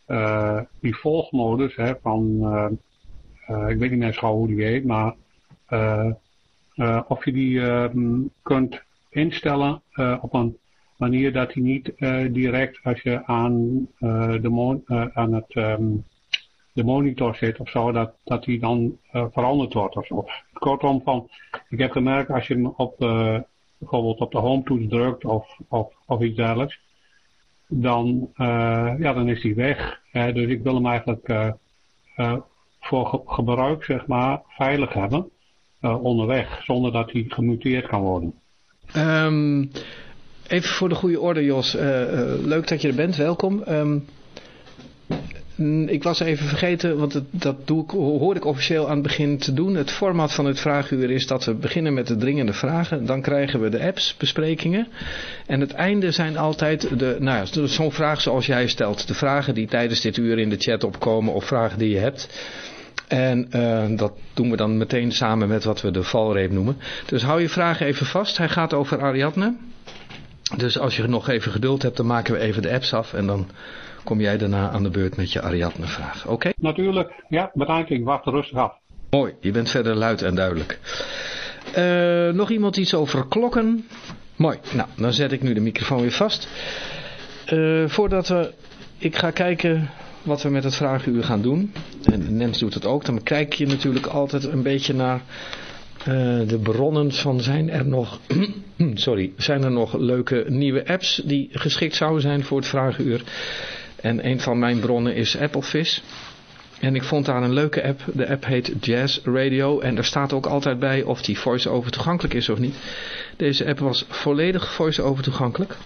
S9: uh, die volgmodus hè, van, uh, uh, ik weet niet meer zo hoe die heet, maar of je die kunt instellen op een manier dat hij niet direct als je aan, de, mon aan het, um, de monitor zit of zo, dat, dat die dan veranderd wordt of zo. Kortom van, ik heb gemerkt als je hem op bijvoorbeeld op de home toets drukt of, of, of iets dergelijks, dan, uh, ja, dan is die weg. Hè? Dus ik wil hem eigenlijk uh, uh, voor ge gebruik, zeg maar, veilig hebben onderweg, zonder dat hij gemuteerd kan worden.
S1: Um, even voor de goede orde, Jos. leuk dat je er bent, welkom. Um, ik was even vergeten, want het, dat doe ik, hoorde ik officieel aan het begin te doen. Het format van het vraaguur is dat we beginnen met de dringende vragen. Dan krijgen we de apps besprekingen. En het einde zijn altijd de, nou ja, zo'n vraag zoals jij stelt. De vragen die tijdens dit uur in de chat opkomen of vragen die je hebt. En uh, dat doen we dan meteen samen met wat we de valreep noemen. Dus hou je vragen even vast. Hij gaat over Ariadne. Dus als je nog even geduld hebt, dan maken we even de apps af en dan kom jij daarna aan de beurt met je Ariadne-vraag. Oké? Okay?
S9: Natuurlijk. Ja, bedankt. Ik wacht rustig af.
S1: Mooi. Je bent verder luid en duidelijk. Uh, nog iemand iets over klokken? Mooi. Nou, dan zet ik nu de microfoon weer vast. Eh, voordat we, ik ga kijken wat we met het vragenuur gaan doen. En Nens doet het ook. Dan kijk je natuurlijk altijd een beetje naar eh, de bronnen van zijn er nog, sorry, zijn er nog leuke nieuwe apps die geschikt zouden zijn voor het vragenuur. En een van mijn bronnen is Applefish. En ik vond daar een leuke app. De app heet Jazz Radio. En er staat ook altijd bij of die voice-over toegankelijk is of niet. Deze app was volledig voice-over toegankelijk.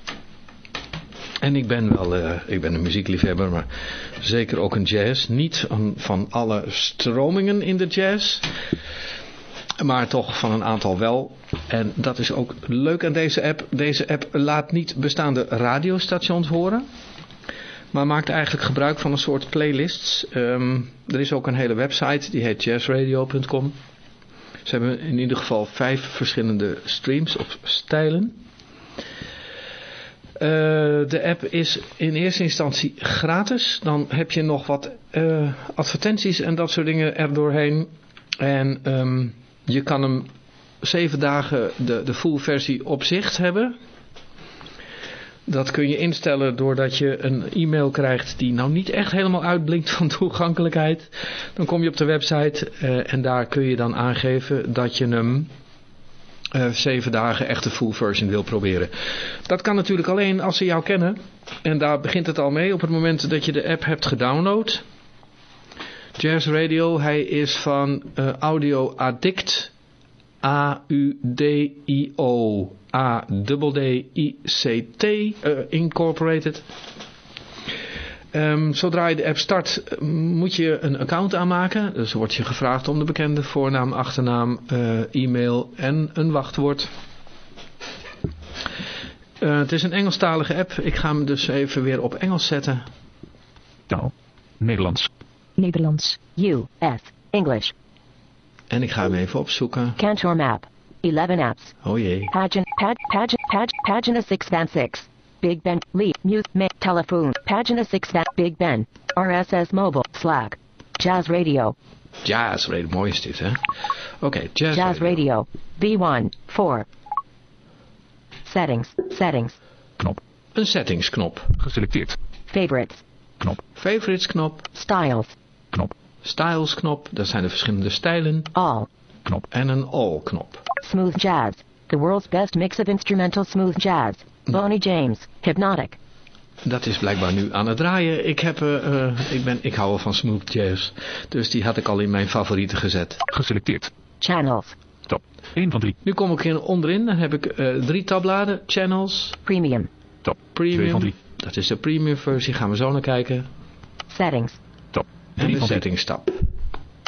S1: En ik ben wel, uh, ik ben een muziekliefhebber, maar zeker ook een jazz. Niet van alle stromingen in de jazz, maar toch van een aantal wel. En dat is ook leuk aan deze app. Deze app laat niet bestaande radiostations horen, maar maakt eigenlijk gebruik van een soort playlists. Um, er is ook een hele website, die heet jazzradio.com. Ze hebben in ieder geval vijf verschillende streams of stijlen. Uh, de app is in eerste instantie gratis. Dan heb je nog wat uh, advertenties en dat soort dingen er doorheen. En um, je kan hem zeven dagen de, de full versie op zicht hebben. Dat kun je instellen doordat je een e-mail krijgt die nou niet echt helemaal uitblinkt van toegankelijkheid. Dan kom je op de website uh, en daar kun je dan aangeven dat je hem uh, zeven dagen echt de full version wil proberen. Dat kan natuurlijk alleen als ze jou kennen. En daar begint het al mee op het moment dat je de app hebt gedownload. Jazz Radio, hij is van uh, Audio Addict. A-U-D-I-O. A-D-D-I-C-T uh, Incorporated. Um, zodra je de app start moet je een account aanmaken. Dus wordt je gevraagd om de bekende voornaam, achternaam, uh, e-mail en een wachtwoord. Uh, het is een Engelstalige app. Ik ga hem dus even weer op Engels zetten.
S2: Taal. Nederlands.
S3: Nederlands. U.S. English.
S1: En ik ga hem even opzoeken.
S3: Cantor map. 11 apps.
S1: Oh jee.
S3: Pagin, pag, pag, pag, pagina 6 van 6. Big Ben, Lead, Mute, Me, Telephone, Pagina 6 that Big Ben, RSS Mobile, Slack, Jazz Radio.
S1: Jazz Radio, mooi is dit hè? Oké, okay, Jazz,
S3: Jazz Radio. Radio. B1, 4. Settings, settings.
S2: Knop.
S1: Een settings knop.
S2: Geselecteerd.
S3: Favorites.
S2: Knop.
S1: Favorites knop.
S3: Styles.
S2: Knop.
S1: Styles knop, dat zijn de verschillende stijlen.
S3: All.
S2: Knop.
S1: En een all knop.
S3: Smooth Jazz. The world's best mix of instrumental smooth jazz. Bonnie James, Hypnotic.
S1: Dat is blijkbaar nu aan het draaien. Ik, heb, uh, ik, ben, ik hou wel van smooth jazz. Dus die had ik al in mijn favorieten gezet.
S2: Geselecteerd.
S3: Channels.
S2: Top. 1 van 3.
S1: Nu kom ik in onderin. Dan heb ik uh, drie tabbladen. Channels.
S3: Premium.
S2: Top.
S1: Premium.
S2: 2 van 3.
S1: Dat is de premium versie. Gaan we zo naar kijken.
S3: Settings.
S2: Top.
S1: En de settings tab.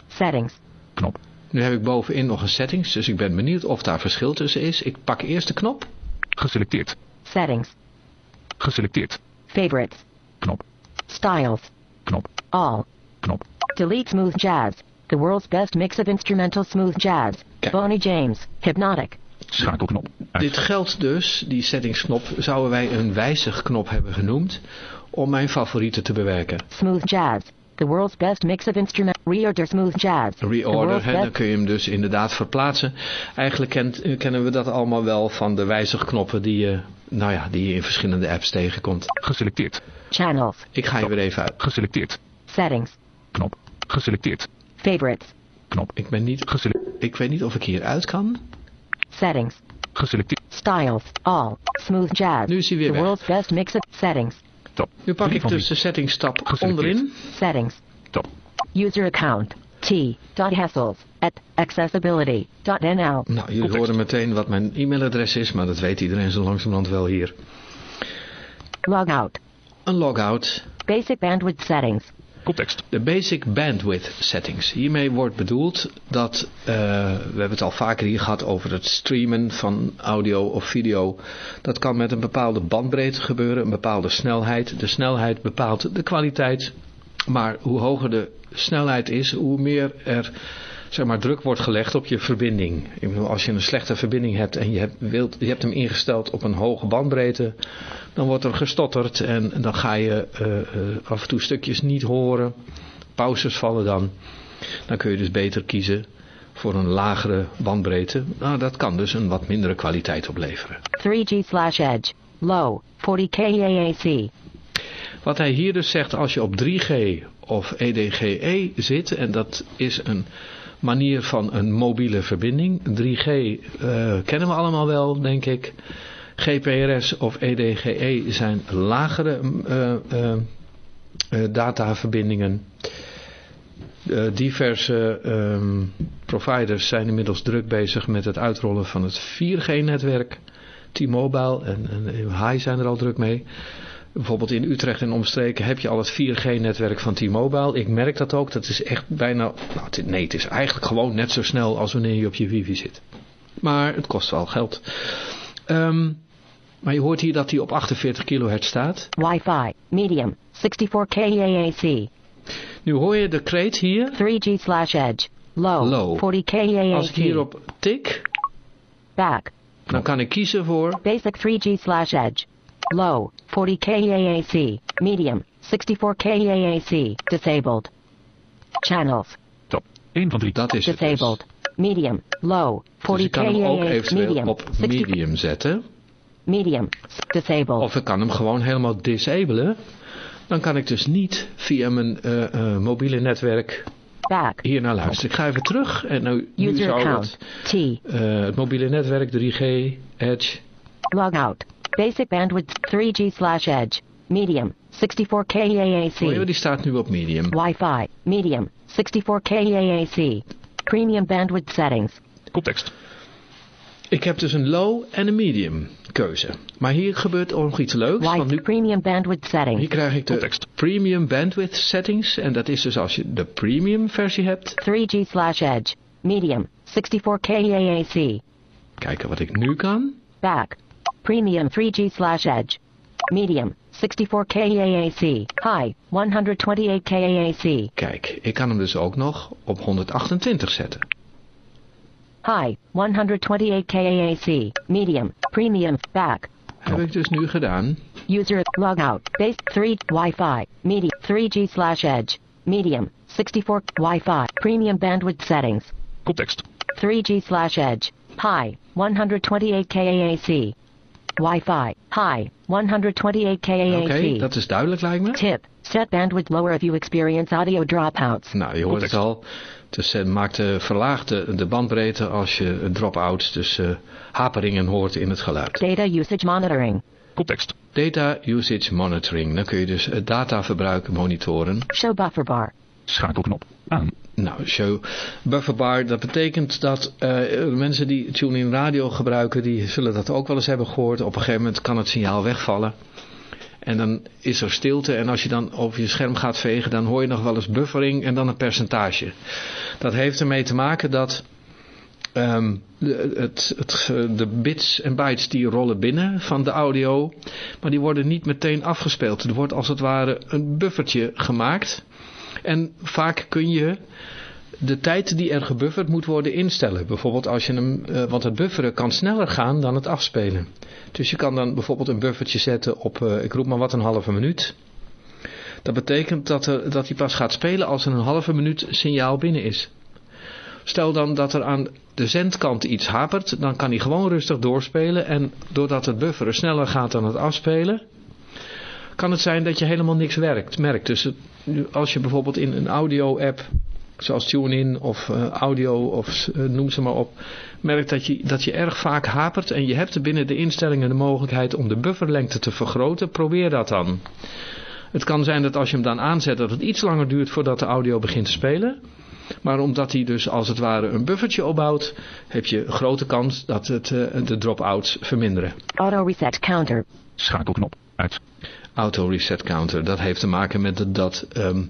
S3: Settings.
S2: Knop.
S1: Nu heb ik bovenin nog een settings. Dus ik ben benieuwd of daar verschil tussen is. Ik pak eerst de knop.
S2: Geselecteerd.
S3: Settings.
S2: Geselecteerd.
S3: Favorites.
S2: Knop.
S3: Styles.
S2: Knop.
S3: All.
S2: Knop.
S3: Delete smooth jazz. The world's best mix of instrumental smooth jazz.
S1: Kijk.
S3: Bonnie James. Hypnotic.
S2: Schakelknop. Uit.
S1: Dit geldt dus, die settingsknop, zouden wij een wijzigknop hebben genoemd om mijn favorieten te bewerken.
S3: Smooth jazz. The world's best mix of instrument. Reorder smooth jazz.
S1: Reorder, hè, dan kun je hem dus inderdaad verplaatsen. Eigenlijk kent, kennen we dat allemaal wel van de wijzigknoppen die je, nou ja, die je in verschillende apps tegenkomt.
S2: Geselecteerd.
S3: Channels.
S1: Ik ga je weer even uit.
S2: Geselecteerd.
S3: Settings.
S2: Knop. Geselecteerd.
S3: Favorites.
S2: Knop.
S1: Ik, ben niet,
S2: Gesele
S1: ik weet niet of ik hier uit kan.
S3: Settings.
S2: geselecteerd.
S3: Styles. All. Smooth jazz.
S1: Nu is hij weer
S3: The
S1: weg.
S3: world's best mix of settings.
S2: Top.
S1: Nu pak ik dus de settingsstap
S2: Geselecteerd.
S1: onderin.
S3: Settings.
S2: Top.
S3: User account. T.Hessels at accessibility.nl.
S1: Nou, jullie
S2: Context.
S1: horen meteen wat mijn e-mailadres is, maar dat weet iedereen zo langzamerhand wel hier.
S3: Logout.
S1: Een logout.
S3: Basic bandwidth settings.
S2: Context.
S1: De basic bandwidth settings. Hiermee wordt bedoeld dat, eh, we hebben het al vaker hier gehad over het streamen van audio of video. Dat kan met een bepaalde bandbreedte gebeuren, een bepaalde snelheid. De snelheid bepaalt de kwaliteit. Maar hoe hoger de snelheid is, hoe meer er zeg maar, druk wordt gelegd op je verbinding. Ik bedoel, als je een slechte verbinding hebt en je hebt, wilt, je hebt hem ingesteld op een hoge bandbreedte, dan wordt er gestotterd en dan ga je eh, eh, af en toe stukjes niet horen. Pauzes vallen dan. Dan kun je dus beter kiezen voor een lagere bandbreedte. Nou, dat kan dus een wat mindere kwaliteit opleveren.
S3: 3G slash edge. Low. 40 KAAC.
S1: Wat hij hier dus zegt, als je op 3G of E EDGE zit, en dat is een manier van een mobiele verbinding. 3G eh, kennen we allemaal wel, denk ik. GPRS of E EDGE zijn lagere eh, eh, eh, dataverbindingen. Diverse ehm, providers zijn inmiddels druk bezig met het uitrollen van het 4G-netwerk. T-Mobile en, en Hi zijn er al druk mee. Bijvoorbeeld in Utrecht en omstreken heb je al het 4G-netwerk van T-Mobile. Ik merk dat ook. Dat is echt bijna... Nou, het- nee, het is eigenlijk gewoon net zo snel als wanneer je op je wifi zit. Maar het kost wel geld. Ehm, maar je hoort hier dat hij op 48 kilohertz staat.
S3: Wi-Fi, medium, 64K AAC,
S1: Nu hoor je de kreet hier.
S3: 3G slash edge, low,
S1: Low.
S3: 40K
S1: Als ik hierop tik,
S3: back,
S1: dan kan ik kiezen voor...
S3: basic 3G slash edge, low, 40K AAC, medium, 64K AAC, disabled. Channels,
S2: Tab 1 van 3.
S1: Dat is het dus.
S3: disabled, medium, low,
S1: Dus ik
S3: 40K
S1: kan hem ook
S3: AAC,
S1: eventueel
S3: medium,
S1: op
S3: 60
S1: medium zetten.
S3: medium, disabled.
S1: Of ik kan hem gewoon helemaal disabelen. Dan kan ik dus niet via mijn eh, eh, mobiele netwerk
S3: back,
S1: hier naar luisteren. Ik ga even terug. En nou, nu
S3: user
S1: zou
S3: account,
S1: het,
S3: T,
S1: eh, het mobiele netwerk 3G, Edge.
S3: log out, basic bandwidth 3G slash edge, medium, 64K AAC.
S1: Oh ja, die staat nu op medium.
S3: Wi-Fi, medium, 64K AAC. Premium bandwidth settings.
S2: Koptekst.
S1: Ik heb dus een low en een medium keuze. Maar hier gebeurt ook nog iets leuks. Want nu
S3: premium bandwidth
S1: hier
S3: settings.
S1: krijg ik de
S2: Context.
S1: premium bandwidth settings. En dat is dus als je de premium versie hebt.
S3: 3G slash edge, medium, 64K AAC.
S1: Kijken wat ik nu kan.
S3: Back. Premium 3G slash edge. Medium, 64K AAC. High, 128K AAC.
S1: Kijk, ik kan hem dus ook nog op 128 zetten.
S3: High, 128K AAC. Medium, premium, back.
S1: Heb ik dus nu gedaan.
S3: User logout. Base 3 Wi-Fi. Medium 3G slash edge. Medium 64 Wi-Fi. Premium bandwidth settings.
S2: Koptekst.
S3: 3G slash edge. High 128K AAC. Wi-Fi. High 128K
S1: Oké,
S3: AAC.
S1: dat is duidelijk lijkt me.
S3: Tip. Set bandwidth lower if you experience audio dropouts.
S1: Nou, je hoort het al. Dus het maakt de verlaagde de bandbreedte als je drop-outs, dus eh, haperingen hoort in het geluid.
S3: Data usage monitoring.
S2: Koptekst.
S1: Data usage monitoring. Dan kun je dus het dataverbruik monitoren.
S3: Show buffer bar.
S2: Schakelknop. Aan.
S1: Nou, show bufferbar, dat betekent dat eh, mensen die tune-in radio gebruiken, die zullen dat ook wel eens hebben gehoord. Op een gegeven moment kan het signaal wegvallen. En dan is er stilte en als je dan over je scherm gaat vegen, dan hoor je nog wel eens buffering en dan een percentage. Dat heeft ermee te maken dat ehm, de, het, het, de bits en bytes die rollen binnen van de audio, maar die worden niet meteen afgespeeld. Er wordt als het ware een buffertje gemaakt. En vaak kun je de tijd die er gebufferd moet worden instellen. Bijvoorbeeld als je hem, eh, want het bufferen kan sneller gaan dan het afspelen. Dus je kan dan bijvoorbeeld een buffertje zetten op, eh, ik roep maar wat, een halve minuut. Dat betekent dat, er, dat hij pas gaat spelen als er een halve minuut signaal binnen is. Stel dan dat er aan de zendkant iets hapert, dan kan hij gewoon rustig doorspelen. En doordat het bufferen sneller gaat dan het afspelen, kan het zijn dat je helemaal niks werkt, merkt. Dus het- als je bijvoorbeeld in een audio-app, zoals TuneIn of eh, Audio of eh, noem ze maar op, merkt dat je, dat je erg vaak hapert en je hebt er binnen de instellingen de mogelijkheid om de bufferlengte te vergroten, probeer dat dan. Het kan zijn dat als je hem dan aanzet dat het iets langer duurt voordat de audio begint te spelen. Maar omdat hij dus als het ware een buffertje opbouwt, heb je een grote kans dat het, eh, de drop-outs verminderen.
S3: Auto reset counter.
S2: Schakelknop. Uit.
S1: Auto reset counter. Dat heeft te maken met dat, dat ehm,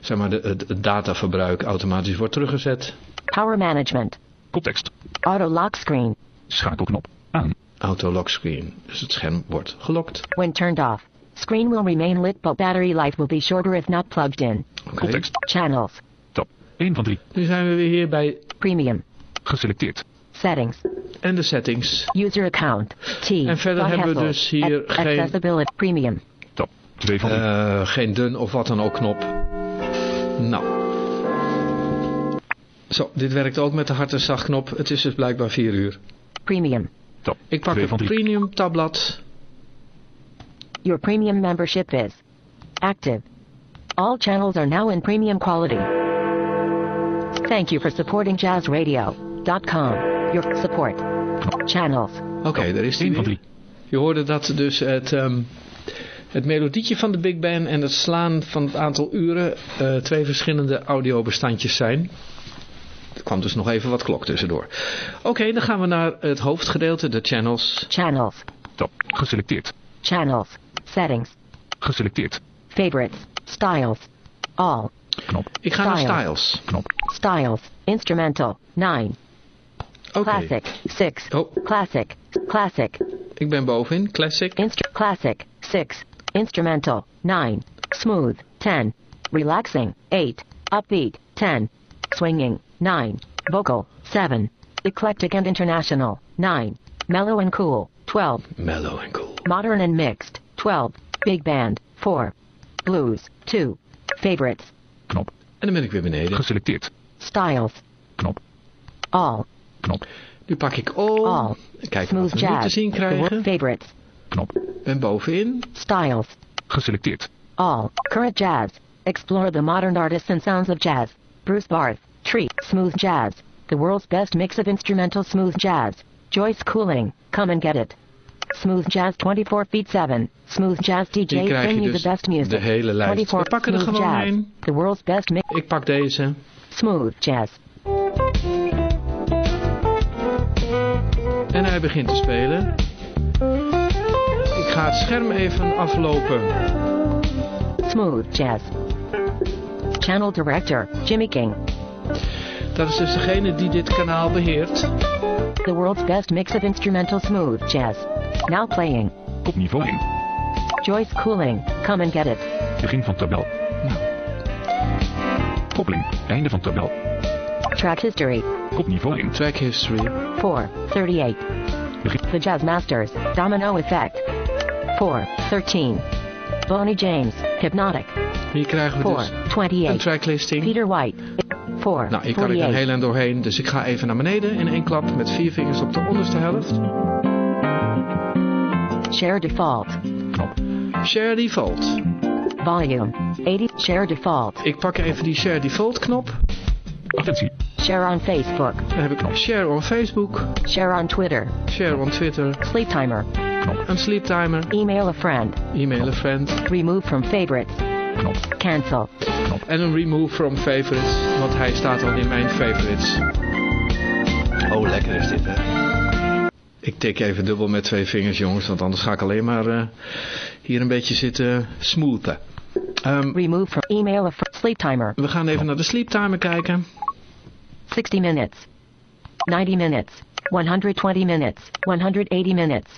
S1: zeg maar de, het, het dataverbruik automatisch wordt teruggezet.
S3: Power management.
S2: Koptekst.
S3: Auto lock screen.
S2: Schakelknop. Aan.
S1: Auto lock screen. Dus het scherm wordt gelokt.
S3: When turned off. Screen will remain lit but battery life will be shorter if not plugged in.
S2: Koptekst.
S3: Channels.
S2: Tab 1 van 3.
S1: Nu zijn we weer hier bij
S3: Premium.
S2: Geselecteerd.
S3: Settings.
S1: en de settings.
S3: User account. T.
S1: En verder hebben we dus hier geen-
S3: Accessibility. Premium.
S2: Tab 2 van 3.
S1: Eh, geen dun of wat dan ook knop. Nou. Zo, dit werkt ook met de hard en zacht knop. Het is dus blijkbaar 4 uur.
S3: Premium.
S2: Tab
S1: Ik pak
S2: 2 van
S1: het
S2: 3.
S1: premium tabblad.
S3: Your premium membership is Active. All channels are now in premium quality. Thank you for supporting jazzradio.com. Your support. Channels.
S1: Oké, daar is hij
S2: 1 van
S1: weer.
S2: 3.
S1: Je hoorde dat dus het, ehm, het melodietje van de Big Band en het slaan van het aantal uren eh, twee verschillende audiobestandjes zijn. Er kwam dus nog even wat klok tussendoor. Oké, dan gaan we naar het hoofdgedeelte, de channels.
S3: Channels.
S2: Tab. Geselecteerd.
S3: Channels. Settings.
S2: Geselecteerd.
S3: Favorites. Styles. All.
S2: Knop.
S1: Ik ga naar
S3: Style.
S1: Styles.
S2: Knop.
S3: Styles. Instrumental. 9.
S1: Oké,
S3: Classic. 6.
S1: Oh.
S3: Classic. Classic.
S1: ik ben bovenin. Classic.
S3: Instru classic. 6. Instrumental. 9. Smooth. 10. Relaxing. 8. Upbeat. 10. Swinging. 9. Vocal. 7. Eclectic and international. 9. Mellow and cool. 12.
S1: Mellow and cool.
S3: Modern and mixed. 12. Big band. 4. Blues. 2. Favorites.
S2: Knop.
S1: En dan ben ik weer beneden.
S2: Geselecteerd.
S3: Styles.
S2: Knop.
S3: All.
S2: Knop.
S1: Nu pak ik all.
S3: All.
S1: Kijken wat
S3: Smooth
S1: we nu te
S3: jazz.
S1: zien krijgen.
S3: favorites.
S2: Knop.
S1: Ben bovenin.
S3: Styles.
S2: Geselecteerd.
S3: All. Current jazz. Explore the modern artists and sounds of jazz. Bruce Barth. Tree. Smooth jazz. The world's best mix of instrumental smooth jazz. Joyce Cooling. Come and get it. Smooth jazz 24 feet 7. Smooth jazz
S1: je
S3: bring you
S1: dus
S3: the best music.
S1: de hele lijst.
S3: 24
S1: We pakken er gewoon
S3: jazz.
S1: één.
S3: The world's best mix.
S1: Ik pak deze.
S3: Smooth jazz.
S1: En hij begint te spelen. Ik ga het scherm even aflopen.
S3: Smooth jazz. Channel director Jimmy King.
S1: Dat is dus degene die dit kanaal beheert.
S3: The world's best mix of instrumental smooth jazz. Now playing.
S2: Op niveau 1.
S3: Joyce Cooling. Come and get it.
S2: Begin van tabel. Koppeling. Einde van tabel.
S3: Track history.
S2: Op niveau 1.
S1: Track history.
S3: 4. 38.
S2: Begin.
S3: The Jazz Masters. Domino Effect. 4. 13. Bonnie James. Hypnotic.
S1: Hier krijgen we
S3: 4.
S1: dus een
S3: 28.
S1: tracklisting.
S3: Peter White. 4.
S1: Nou, hier kan ik er
S3: 48.
S1: heel en doorheen. Dus ik ga even naar beneden in één klap met vier vingers op de onderste helft.
S3: Share default.
S2: Knop.
S1: Share default.
S3: Volume. 80. Share default.
S1: Ik pak even die share default knop.
S2: Attentie.
S3: Share on Facebook.
S1: Dan heb ik share on Facebook.
S3: Share on Twitter.
S1: Share on Twitter.
S3: Sleep timer.
S2: Knop.
S1: Een sleep timer.
S3: Email a friend.
S1: E-mail a friend.
S3: Remove from favorites.
S2: Knop.
S3: Cancel.
S1: En een remove from favorites. Want hij staat al in mijn favorites. Oh, lekker is dit, hè. Ik tik even dubbel met twee vingers, jongens. Want anders ga ik alleen maar eh, hier een beetje zitten smoothen. Ehm,
S3: Remove from email a friend. Sleep timer.
S1: we gaan even naar de sleep timer kijken.
S3: 60 minutes. 90 minutes. 120 minutes. 180 minutes.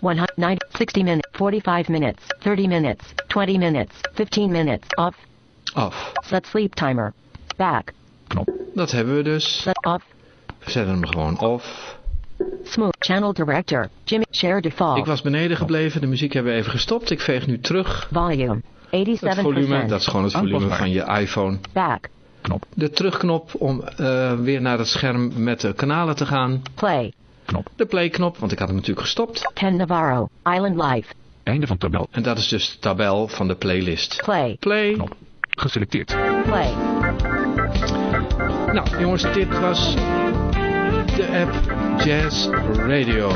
S3: 190, 60 minutes. 45 minutes. 30 minutes. 20 minutes. 15 minutes. Off.
S1: Af.
S3: Set sleep timer. Back.
S2: Knop.
S1: Dat hebben we dus.
S3: Set off.
S1: We zetten hem gewoon off.
S3: Smooth. Channel director. Jimmy. Share default.
S1: Ik was beneden gebleven. De muziek hebben we even gestopt. Ik veeg nu terug.
S3: Volume.
S1: Het volume,
S3: 87%.
S1: dat is gewoon het volume
S2: Aanpasbaar.
S1: van je iPhone.
S3: Back.
S2: Knop.
S1: De terugknop om eh, weer naar het scherm met de kanalen te gaan.
S3: Play.
S2: Knop.
S1: De playknop, want ik had hem natuurlijk gestopt.
S3: Ken Navarro. Island Life.
S2: Einde van tabel.
S1: En dat is dus de tabel van de playlist.
S3: Play.
S1: Play.
S2: Knop. Geselecteerd.
S3: Play.
S1: Nou jongens, dit was de app Jazz Radio.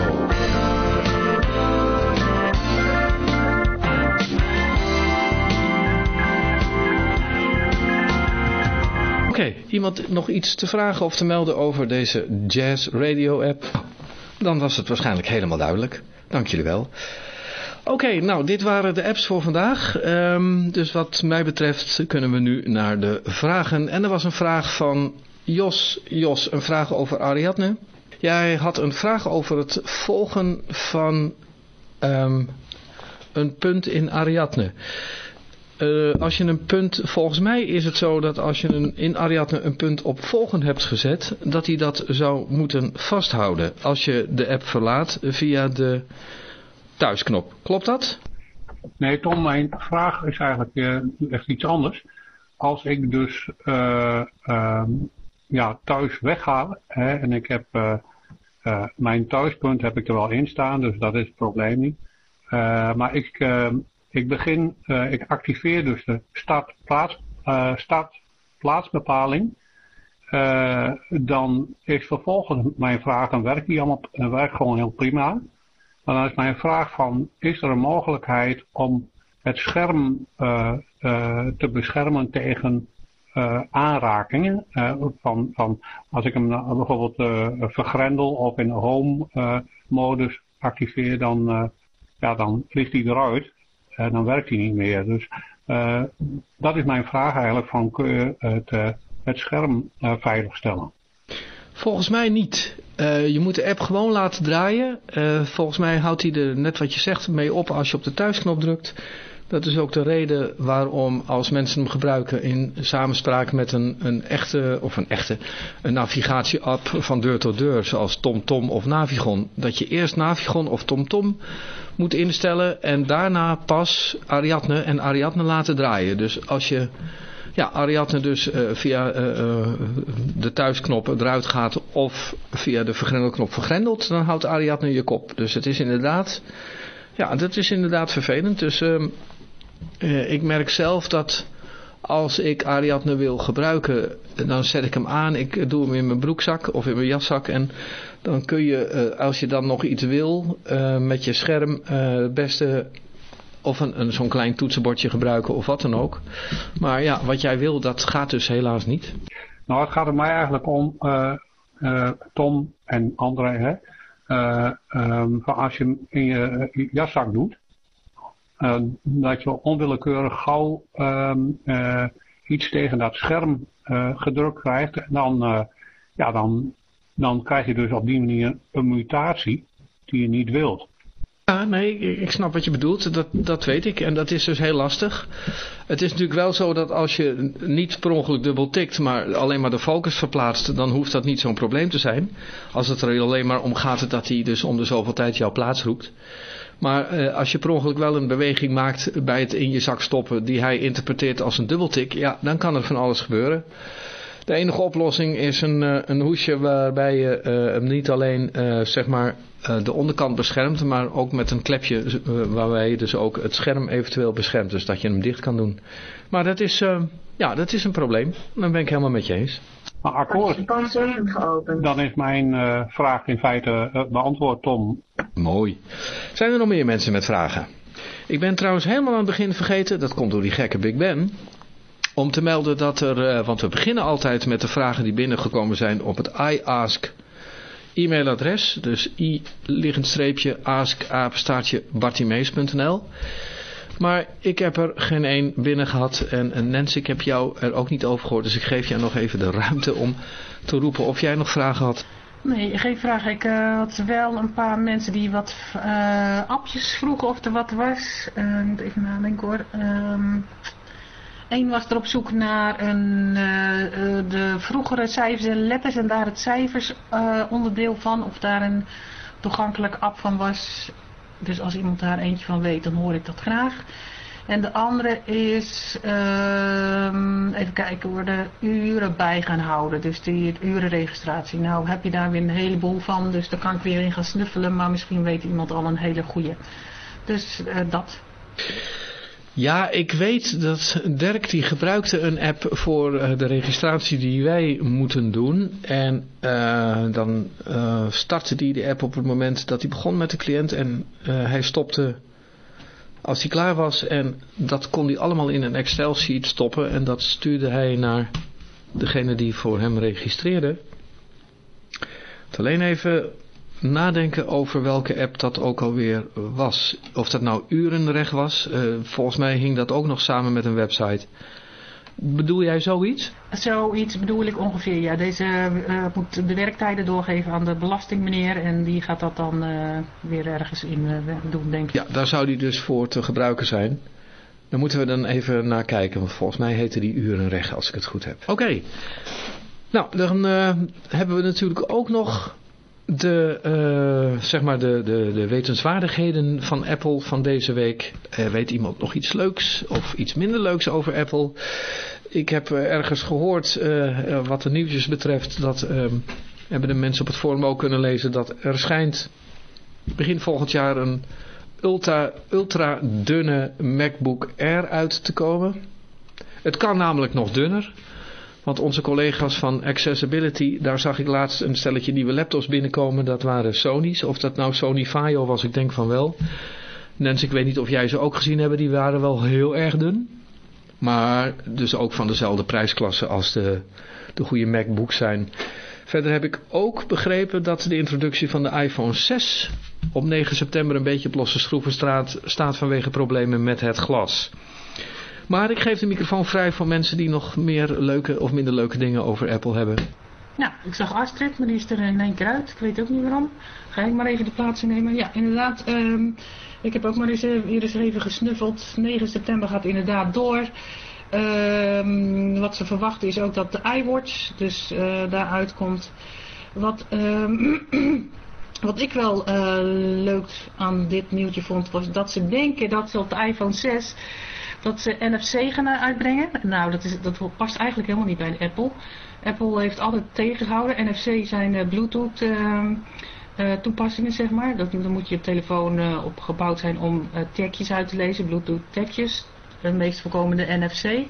S1: Oké, iemand nog iets te vragen of te melden over deze Jazz Radio app? Dan was het waarschijnlijk helemaal duidelijk. Dank jullie wel. Oké, nou dit waren de apps voor vandaag. Ehm, dus wat mij betreft kunnen we nu naar de vragen. En er was een vraag van Jos. Jos, een vraag over Ariadne. Jij had een vraag over het volgen van ehm, een punt in Ariadne. Eh, als je een punt, volgens mij is het zo dat als je een, in Ariadne een punt op volgen hebt gezet, dat hij dat zou moeten vasthouden als je de app verlaat via de thuisknop. Klopt dat?
S9: Nee, Tom, mijn vraag is eigenlijk eh, echt iets anders. Als ik dus ehm, ja, thuis wegga hè, en ik heb mijn thuispunt heb ik er wel in staan, dus dat is het probleem niet. Maar ik, ehm, ik begin, ik activeer dus de start, plaats, start plaatsbepaling. dan is vervolgens mijn vraag, dan werkt die allemaal, werkt gewoon heel prima. Maar dan is mijn vraag van, is er een mogelijkheid om het scherm te beschermen tegen aanrakingen. Van, van als ik hem nou bijvoorbeeld vergrendel of in home modus activeer, dan, ja, dan vliegt hij eruit dan werkt hij niet meer. Dus dat is mijn vraag eigenlijk van kun je het, het scherm veiligstellen?
S1: Volgens mij niet. je moet de app gewoon laten draaien. volgens mij houdt hij er net wat je zegt mee op als je op de thuisknop drukt. Dat is ook de reden waarom als mensen hem gebruiken in samenspraak met een, een echte, of een echte, een navigatie-app van deur tot deur, zoals TomTom of Navigon. Dat je eerst Navigon of TomTom moet instellen en daarna pas Ariadne en Ariadne laten draaien. Dus als je ja, Ariadne dus uh, via uh, de thuisknop eruit gaat of via de vergrendelknop vergrendelt, dan houdt Ariadne je kop. Dus het is inderdaad, ja, dat is inderdaad vervelend. Dus uh, ik merk zelf dat als ik Ariadne wil gebruiken, dan zet ik hem aan. Ik doe hem in mijn broekzak of in mijn jaszak. En dan kun je, uh, als je dan nog iets wil, uh, met je scherm het beste of een, een zo'n klein toetsenbordje gebruiken of wat dan ook. Maar ja, wat jij wil, dat gaat dus helaas niet.
S9: Nou, het gaat er mij eigenlijk om, Tom en anderen, hè. Um, als je hem in je jaszak doet, dat je onwillekeurig gauw uh, iets tegen dat scherm gedrukt krijgt. Dan, ja, dan, dan krijg je dus op die manier een mutatie die je niet wilt.
S1: Ja, nee, ik snap wat je bedoelt. Dat, dat weet ik. En dat is dus heel lastig. Het is natuurlijk wel zo dat als je niet per ongeluk dubbel tikt, maar alleen maar de focus verplaatst, dan hoeft dat niet zo'n probleem te zijn. Als het er alleen maar om gaat dat hij dus om de zoveel tijd jouw plaats roept. Maar eh, als je per ongeluk wel een beweging maakt bij het in je zak stoppen die hij interpreteert als een dubbeltik, ja, dan kan er van alles gebeuren. De enige oplossing is een, uh, een hoesje waarbij je uh, hem niet alleen zeg maar de onderkant beschermt, maar ook met een klepje waarbij je dus ook het scherm eventueel beschermt. Dus dat je hem dicht kan doen. Maar dat is, ja, dat is een probleem. Dan ben ik helemaal met je eens.
S9: Maar akkoord, dan is mijn uh, vraag in feite uh, beantwoord, Tom.
S1: Mooi. Zijn er nog meer mensen met vragen? Ik ben trouwens helemaal aan het begin vergeten, dat komt door die gekke Big Ben, om te melden dat er, uh, want we beginnen altijd met de vragen die binnengekomen zijn op het iAsk e-mailadres, dus i-streepje ask apenstaartje bartimees.nl. Maar ik heb er geen één binnen gehad. En, en Nancy, ik heb jou er ook niet over gehoord. Dus ik geef jou nog even de ruimte om te roepen of jij nog vragen had.
S5: Nee, geen vraag. Ik uh, had wel een paar mensen die wat uh, appjes vroegen of er wat was. Uh, moet even nadenken hoor. Um, Eén was er op zoek naar een, de vroegere cijfers en letters en daar het cijfers onderdeel van. Of daar een toegankelijk app van was. Dus als iemand daar eentje van weet, dan hoor ik dat graag. En de andere is, uh, even kijken, worden uren bij gaan houden. Dus die urenregistratie. Nou heb je daar weer een heleboel van, dus daar kan ik weer in gaan snuffelen. Maar misschien weet iemand al een hele goede. Dus dat.
S1: Ja, ik weet dat Dirk die gebruikte een app voor eh, de registratie die wij moeten doen. En uh, dan uh, startte die de app op het moment dat hij begon met de cliënt. En hij stopte als hij klaar was. En dat kon hij allemaal in een Excel sheet stoppen. En dat stuurde hij naar degene die voor hem registreerde. Het alleen even nadenken over welke app dat ook alweer was. Of dat nou urenrecht was. Uh, volgens mij hing dat ook nog samen met een website. Bedoel jij zoiets?
S5: Zoiets bedoel ik ongeveer, ja. Deze uh, moet de werktijden doorgeven aan de belastingmeneer en die gaat dat dan uh, weer ergens in doen, denk ik.
S1: Ja, daar zou die dus voor te gebruiken zijn. Dan moeten we dan even naar kijken, want volgens mij heette die urenrecht als ik het goed heb. Oké, okay. nou dan hebben we natuurlijk ook nog de, uh, zeg maar de, de, de wetenswaardigheden van Apple van deze week. Uh, weet iemand nog iets leuks of iets minder leuks over Apple? Ik heb uh, ergens gehoord wat de nieuwtjes betreft. Dat ehm, hebben de mensen op het forum ook kunnen lezen. Dat er schijnt begin volgend jaar een, ultra, ultra dunne MacBook Air uit te komen. Het kan namelijk nog dunner. Want onze collega's van Accessibility, daar zag ik laatst een stelletje nieuwe laptops binnenkomen. Dat waren Sony's. Of dat nou Sony Vaio was, ik denk van wel. Nens, ik weet niet of jij ze ook gezien hebben. Die waren wel heel erg dun. Maar dus ook van dezelfde prijsklasse als de, de goede MacBooks zijn. Verder heb ik ook begrepen dat de introductie van de iPhone 6 op 9 september een beetje op losse schroeven staat, staat vanwege problemen met het glas. Maar ik geef de microfoon vrij voor mensen die nog meer leuke of minder leuke dingen over Apple hebben.
S5: Nou, ik zag Astrid, maar die is er in één keer uit. Ik weet ook niet waarom. Ga ik maar even de plaats innemen. Ja, inderdaad. Um, ik heb ook maar eens, hier eens even gesnuffeld. 9 september gaat inderdaad door. Um, wat ze verwachten is ook dat de iWatch dus uh, daar uitkomt. Wat, um, wat ik wel leuk aan dit nieuwtje vond, was dat ze denken dat ze op de iPhone 6 dat ze NFC gaan uitbrengen. Nou, dat, is, dat past eigenlijk helemaal niet bij Apple. Apple heeft altijd tegengehouden. NFC zijn uh, Bluetooth uh, uh, toepassingen, zeg maar. Dat, dan moet je telefoon uh, op gebouwd zijn om tagjes uit te lezen, Bluetooth tagjes. De meest voorkomende NFC.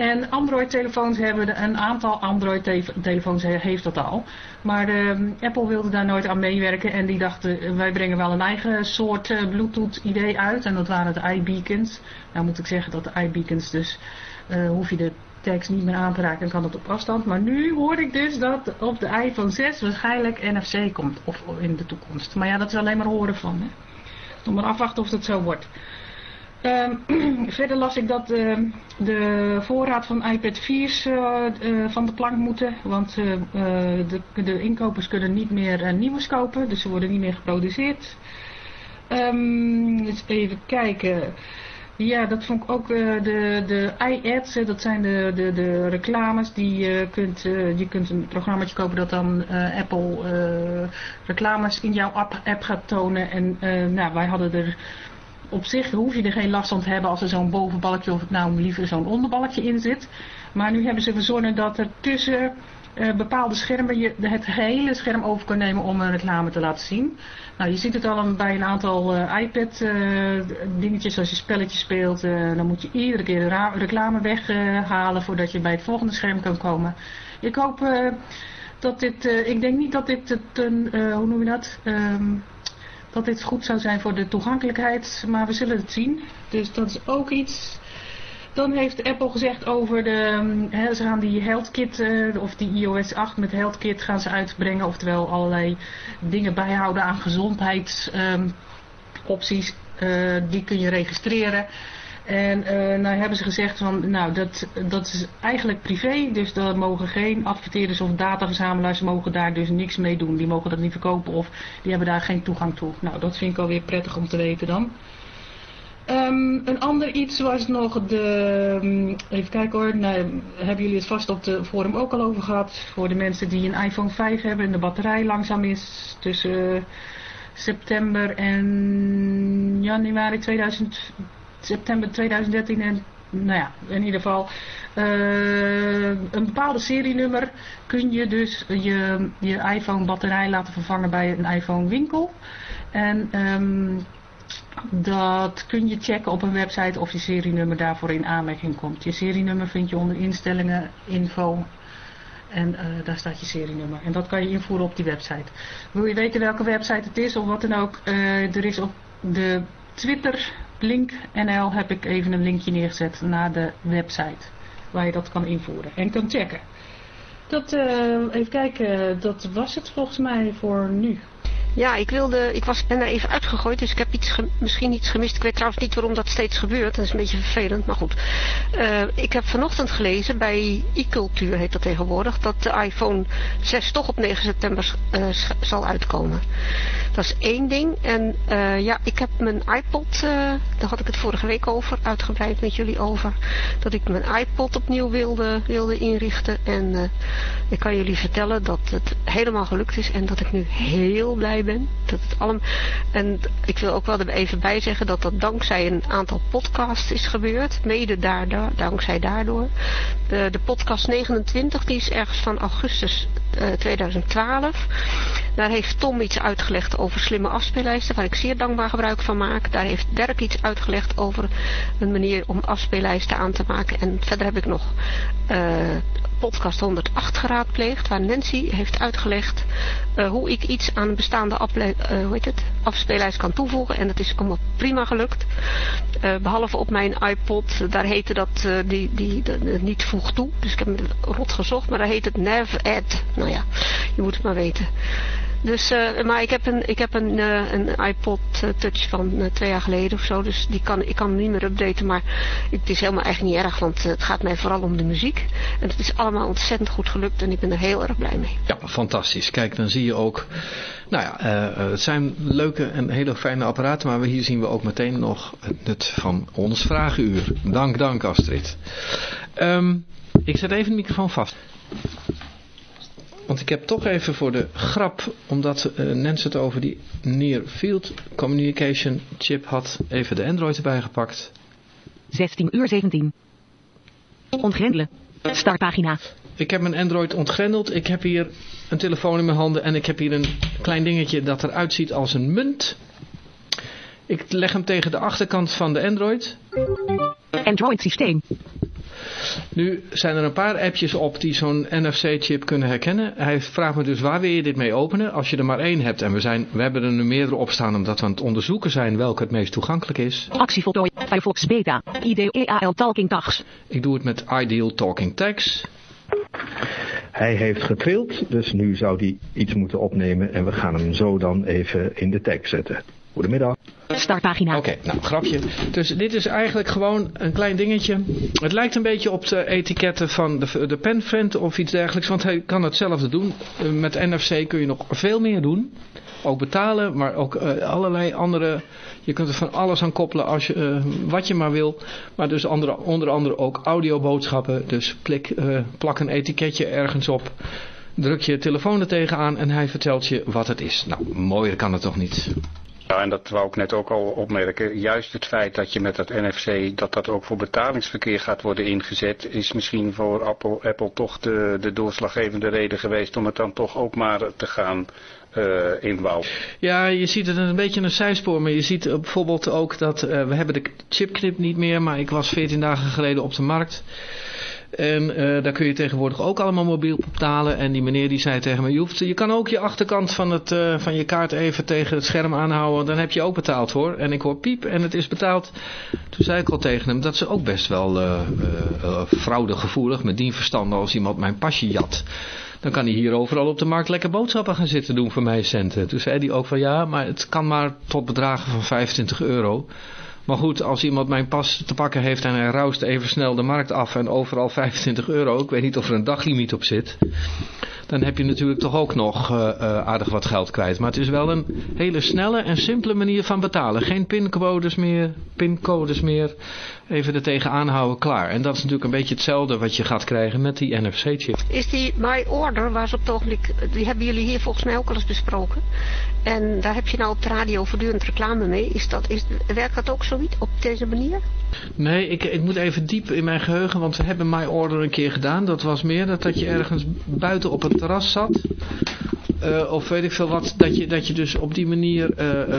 S5: En Android-telefoons hebben, een aantal Android-telefoons heeft dat al. Maar de, Apple wilde daar nooit aan meewerken en die dachten, wij brengen wel een eigen soort uh, Bluetooth-idee uit. En dat waren de iBeacons. Nou moet ik zeggen dat de iBeacons dus, uh, hoef je de tags niet meer aan te raken en kan dat op afstand. Maar nu hoor ik dus dat op de iPhone 6 waarschijnlijk NFC komt, of in de toekomst. Maar ja, dat is alleen maar horen van. Hè. Maar afwachten of dat zo wordt. Um, verder las ik dat uh, de voorraad van iPad 4's uh, uh, van de plank moeten. Want de, de, inkopers kunnen niet meer nieuwe kopen. Dus ze worden niet meer geproduceerd. Um, dus even kijken. Ja, dat vond ik ook de, de iAds. Dat zijn de, de, de reclames die je kunt. je kunt een programmaatje kopen dat dan Apple reclames in jouw app, app gaat tonen. En nou, wij hadden er op zich hoef je er geen last van te hebben als er zo'n bovenbalkje of nou liever zo'n onderbalkje in zit. Maar nu hebben ze verzonnen dat er tussen uh, bepaalde schermen je het hele scherm over kan nemen om een reclame te laten zien. Nou, je ziet het al bij een aantal uh, iPad uh, dingetjes als je spelletjes speelt. dan moet je iedere keer de reclame weghalen voordat je bij het volgende scherm kan komen. Ik hoop dat dit, ik denk niet dat dit een, hoe noem je dat... Um, dat dit goed zou zijn voor de toegankelijkheid, maar we zullen het zien. Dus dat is ook iets. Dan heeft Apple gezegd over de, he, ze gaan die HealthKit, uh, of die iOS 8 met HealthKit gaan ze uitbrengen. Oftewel allerlei dingen bijhouden aan gezondheidsopties. Uh, die kun je registreren. En uh, nou hebben ze gezegd van, nou dat, dat is eigenlijk privé, dus daar mogen geen adverteerders of dataverzamelaars mogen daar dus niks mee doen. Die mogen dat niet verkopen of die hebben daar geen toegang toe. Nou, dat vind ik alweer prettig om te weten dan. Um, een ander iets was nog de, um, even kijken hoor, nou, hebben jullie het vast op de forum ook al over gehad. Voor de mensen die een iPhone 5 hebben en de batterij langzaam is tussen september en januari 2000 september 2013 en nou ja, in ieder geval uh, een bepaalde serienummer kun je dus je, je iPhone batterij laten vervangen bij een iPhone winkel. En um, dat kun je checken op een website of je serienummer daarvoor in aanmerking komt. Je serienummer vind je onder instellingen, info en uh, daar staat je serienummer. En dat kan je invoeren op die website. Wil je weten welke website het is of wat dan ook, uh, er is op de Twitter link NL heb ik even een linkje neergezet naar de website waar je dat kan invoeren en kan checken. Dat, uh, even kijken, dat was het volgens mij voor nu.
S8: Ja, ik wilde, ik was, ben er even uitgegooid, dus ik heb iets misschien iets gemist. Ik weet trouwens niet waarom dat steeds gebeurt, dat is een beetje vervelend, maar goed. Uh, ik heb vanochtend gelezen, bij e-cultuur heet dat tegenwoordig, dat de iPhone 6 toch op 9 september uh, zal uitkomen. Dat is één ding. En uh, ja, ik heb mijn iPod, daar had ik het vorige week over, uitgebreid met jullie over, dat ik mijn iPod opnieuw wilde, wilde inrichten. En ik kan jullie vertellen dat het helemaal gelukt is en dat ik nu heel blij ben. Dat het allemaal... En ik wil ook wel er even bij zeggen dat dat dankzij een aantal podcasts is gebeurd. Mede daardoor, dankzij daardoor. De, de podcast 29 die is ergens van augustus 2012. Daar heeft Tom iets uitgelegd over slimme afspeellijsten, waar ik zeer dankbaar gebruik van maak. Daar heeft Dirk iets uitgelegd over een manier om afspeellijsten aan te maken. En verder heb ik nog uh, podcast 108 geraadpleegd, waar Nancy heeft uitgelegd uh, hoe ik iets aan een bestaande uh, afspeellijst kan toevoegen. En dat is allemaal prima gelukt. Behalve op mijn iPod, daar heette dat die, die, niet voeg toe. Dus ik heb het rot gezocht, maar daar heet het Nav Add. Nou ja, je moet het maar weten. Dus, uh, maar ik heb een, ik heb een, uh, een iPod Touch van twee jaar geleden of zo. Dus die kan, ik kan hem niet meer updaten. Maar het is helemaal echt niet erg. Want het gaat mij vooral om de muziek. En het is allemaal ontzettend goed gelukt. En ik ben er heel erg blij mee.
S1: Ja, fantastisch. Kijk, dan zie je ook... Nou ja, het zijn leuke en hele fijne apparaten. Maar hier zien we ook meteen nog het nut van ons vragenuur. Dank, dank Astrid. Um, ik zet even de microfoon vast. Want ik heb toch even voor de grap, omdat uh, Nens het over die Near Field Communication chip had, even de Android erbij gepakt.
S10: 16 uur 17. Ontgrendelen. Startpagina.
S1: Ik heb mijn Android ontgrendeld. Ik heb hier een telefoon in mijn handen en ik heb hier een klein dingetje dat eruit ziet als een munt. Ik leg hem tegen de achterkant van de Android.
S10: Android systeem.
S1: Nu zijn er een paar appjes op die zo'n NFC-chip kunnen herkennen. Hij vraagt me dus waar wil je dit mee openen? Als je er maar één hebt en we, zijn, we hebben er nu meerdere op staan omdat we aan het onderzoeken zijn welke het meest toegankelijk is.
S10: Actie voltooid, Firefox Beta, IDEAL Talking Tags.
S1: Ik doe het met Ideal Talking Tags.
S11: Hij heeft getrild, dus nu zou hij iets moeten opnemen en we gaan hem zo dan even in de tag zetten. Goedemiddag.
S10: Startpagina.
S1: Oké, nou grapje. Dus dit is eigenlijk gewoon een klein dingetje. Het lijkt een beetje op de etiketten van de, de penfriend of iets dergelijks. Want hij kan hetzelfde doen. Eh, met NFC kun je nog veel meer doen. Ook betalen, maar ook uh, allerlei andere... Je kunt er van alles aan koppelen als je, uh, wat je maar wil. Maar dus andere, onder andere ook audioboodschappen. Dus plik, plak een etiketje ergens op druk je telefoon er tegenaan en hij vertelt je wat het is. Nou, mooier kan het toch niet.
S4: Ja, en dat wou ik net ook al opmerken. Juist het feit dat je met dat NFC, dat dat ook voor betalingsverkeer gaat worden ingezet, is misschien voor Apple, Apple toch de, de doorslaggevende reden geweest om het dan toch ook maar te gaan uh, inbouwen.
S1: Ja, je ziet het een beetje een zijspoor, maar je ziet bijvoorbeeld ook dat, uh, we hebben de chipknip niet meer, maar ik was 14 dagen geleden op de markt. En uh, daar kun je tegenwoordig ook allemaal mobiel betalen. En die meneer die zei tegen me, je, hoeft, je kan ook je achterkant van, het, uh, van je kaart even tegen het scherm aanhouden. Dan heb je ook betaald hoor. En ik hoor piep en het is betaald. Toen zei ik al tegen hem dat ze ook best wel uh, fraudegevoelig met die verstanden als iemand mijn pasje jat. Dan kan hij hier overal op de markt lekker boodschappen gaan zitten doen voor mij centen. Toen zei hij ook van ja, maar het kan maar tot bedragen van 25 euro. Maar goed, als iemand mijn pas te pakken heeft en hij roust even snel de markt af en overal 25 euro, ik weet niet of er een daglimiet op zit, dan heb je natuurlijk toch ook nog uh, uh, aardig wat geld kwijt. Maar het is wel een hele snelle en simpele manier van betalen. Geen pincodes meer, pincodes meer, even er tegenaan houden, klaar. En dat is natuurlijk een beetje hetzelfde wat je gaat krijgen met die NFC-chip.
S8: Is die My Order, waar ze op het ogenblik, die hebben jullie hier volgens mij ook al eens besproken. En daar heb je nou op de radio voortdurend reclame mee. Is dat, is, werkt dat ook zoiets op deze manier?
S1: Nee, ik, ik moet even diep in mijn geheugen, want we hebben My Order een keer gedaan. Dat was meer dat, dat je ergens buiten op een terras zat. Uh, of weet ik veel wat, dat je, dat je dus op die manier... Uh, uh,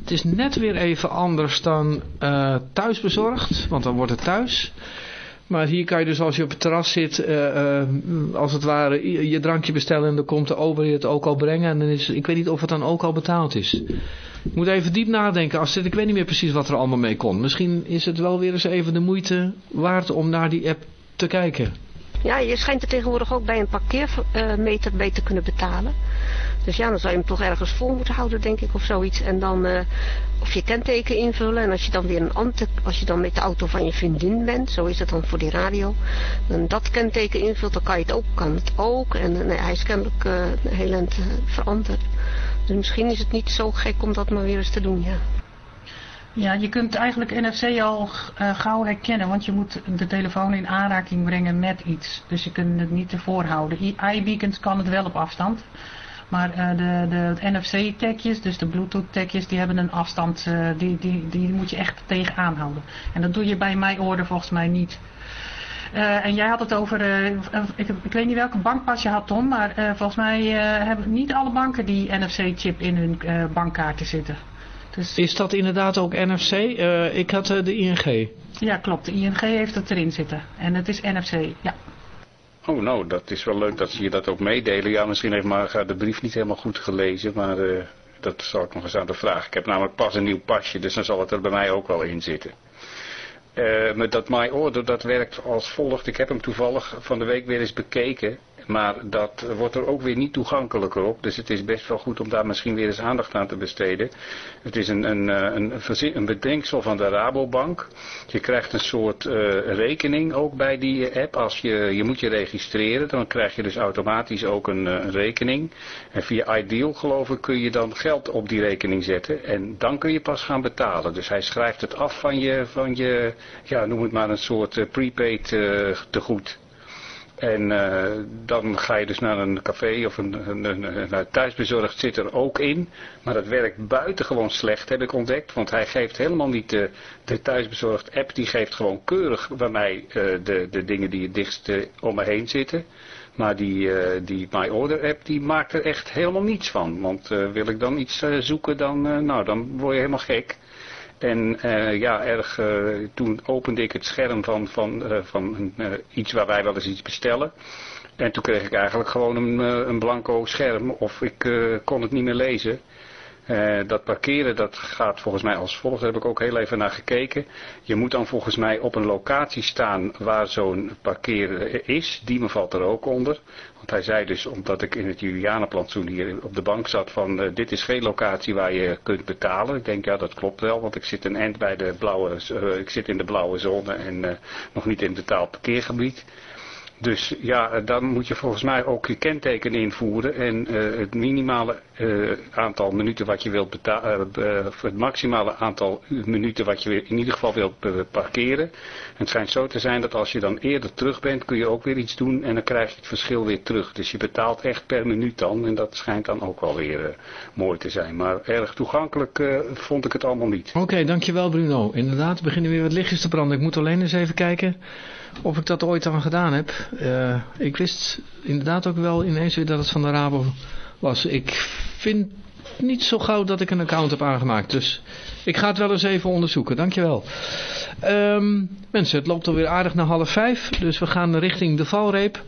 S1: het is net weer even anders dan thuisbezorgd, want dan wordt het thuis... Maar hier kan je dus als je op het terras zit, als het ware, je, je drankje bestellen en dan komt de ober het ook al brengen. En dan is, ik weet niet of het dan ook al betaald is. Ik moet even diep nadenken. Als ik weet niet meer precies wat er allemaal mee kon. Misschien is het wel weer eens even de moeite waard om naar die app te kijken.
S8: Ja, je schijnt er tegenwoordig ook bij een parkeermeter mee te kunnen betalen. Dus ja, dan zou je hem toch ergens vol moeten houden, denk ik, of zoiets. En dan uh, of je kenteken invullen. En als je dan weer een als je dan met de auto van je vriendin bent, zo is het dan voor die radio. Dan dat kenteken invult, dan kan je het ook, kan het ook. En nee, hij is kennelijk uh, heel eind veranderd. Dus misschien is het niet zo gek om dat maar weer eens te doen, ja.
S5: Ja, je kunt eigenlijk NFC al uh, gauw herkennen, want je moet de telefoon in aanraking brengen met iets. Dus je kunt het niet ervoor houden. iBeacons kan het wel op afstand. Maar uh, de, de NFC-tagjes, dus de Bluetooth-tagjes, die hebben een afstand, uh, die, die, die moet je echt tegenaan houden. En dat doe je bij mij order volgens mij niet. Eh, en jij had het over, eh, ik, ik, weet niet welke bankpas je had Tom, maar volgens mij hebben niet alle banken die NFC-chip in hun bankkaarten zitten.
S1: Dus... Is dat inderdaad ook NFC? ik had de ING.
S5: Ja, klopt. De ING heeft het erin zitten. En het is NFC, ja.
S4: Oh, nou, dat is wel leuk dat ze je dat ook meedelen. Ja, misschien heeft Marga de brief niet helemaal goed gelezen, maar dat zal ik nog eens aan de vraag. Ik heb namelijk pas een nieuw pasje, dus dan zal het er bij mij ook wel in zitten. Uh, met dat My Order, dat werkt als volgt. Ik heb hem toevallig van de week weer eens bekeken. Maar dat wordt er ook weer niet toegankelijker op. Dus het is best wel goed om daar misschien weer eens aandacht aan te besteden. Het is een, een, eh, een, een bedenksel van de Rabobank. Je krijgt een soort uh, rekening ook bij die app. Als je, je moet je registreren, dan krijg je dus automatisch ook een, een rekening. En via Ideal geloof ik kun je dan geld op die rekening zetten. En dan kun je pas gaan betalen. Dus hij schrijft het af van je, van je ja, noem het maar een soort prepaid uh, tegoed. En uh, dan ga je dus naar een café of een, een, een, thuisbezorgd zit er ook in. Maar dat werkt buitengewoon slecht, heb ik ontdekt. Want hij geeft helemaal niet de, de thuisbezorgd app. Die geeft gewoon keurig bij mij uh, de, de dingen die het dichtst uh, om me heen zitten. Maar die, die My Order app die maakt er echt helemaal niets van. Want wil ik dan iets zoeken, dan, nou, dan word je helemaal gek. En uh, ja, erg, uh, toen opende ik het scherm van, van, uh, van iets waar wij wel eens iets bestellen. En toen kreeg ik eigenlijk gewoon een, een blanco scherm of ik kon het niet meer lezen. Uh, dat parkeren dat gaat volgens mij als volgt, daar heb ik ook heel even naar gekeken. Je moet dan volgens mij op een locatie staan waar zo'n parkeren is. Die me valt er ook onder. Want hij zei dus, omdat ik in het Julianenplantsoen hier op de bank zat, van uh, dit is geen locatie waar je kunt betalen. Ik denk ja dat klopt wel, want ik zit een eind bij de blauwe, uh, ik zit in de blauwe zone en nog niet in het betaald parkeergebied. Dus ja, dan moet je volgens mij ook je kenteken invoeren en uh, het minimale uh, aantal minuten wat je wilt betalen, het maximale aantal minuten wat je in ieder geval wilt parkeren. het schijnt zo te zijn dat als je dan eerder terug bent, kun je ook weer iets doen en dan krijg je het verschil weer terug. Dus je betaalt echt per minuut dan en dat schijnt dan ook wel weer mooi te zijn. Maar erg toegankelijk vond ik het allemaal niet.
S1: Oké, dankjewel Bruno. Inderdaad, beginnen weer wat lichtjes te branden. Ik moet alleen eens even kijken of ik dat ooit aan gedaan heb. Uh, ik wist inderdaad ook wel ineens weer dat het van de Rabo was. Ik vind niet zo gauw dat ik een account heb aangemaakt. Dus ik ga het wel eens even onderzoeken. Dankjewel. Um, mensen, het loopt alweer aardig naar half vijf. Dus we gaan richting de valreep.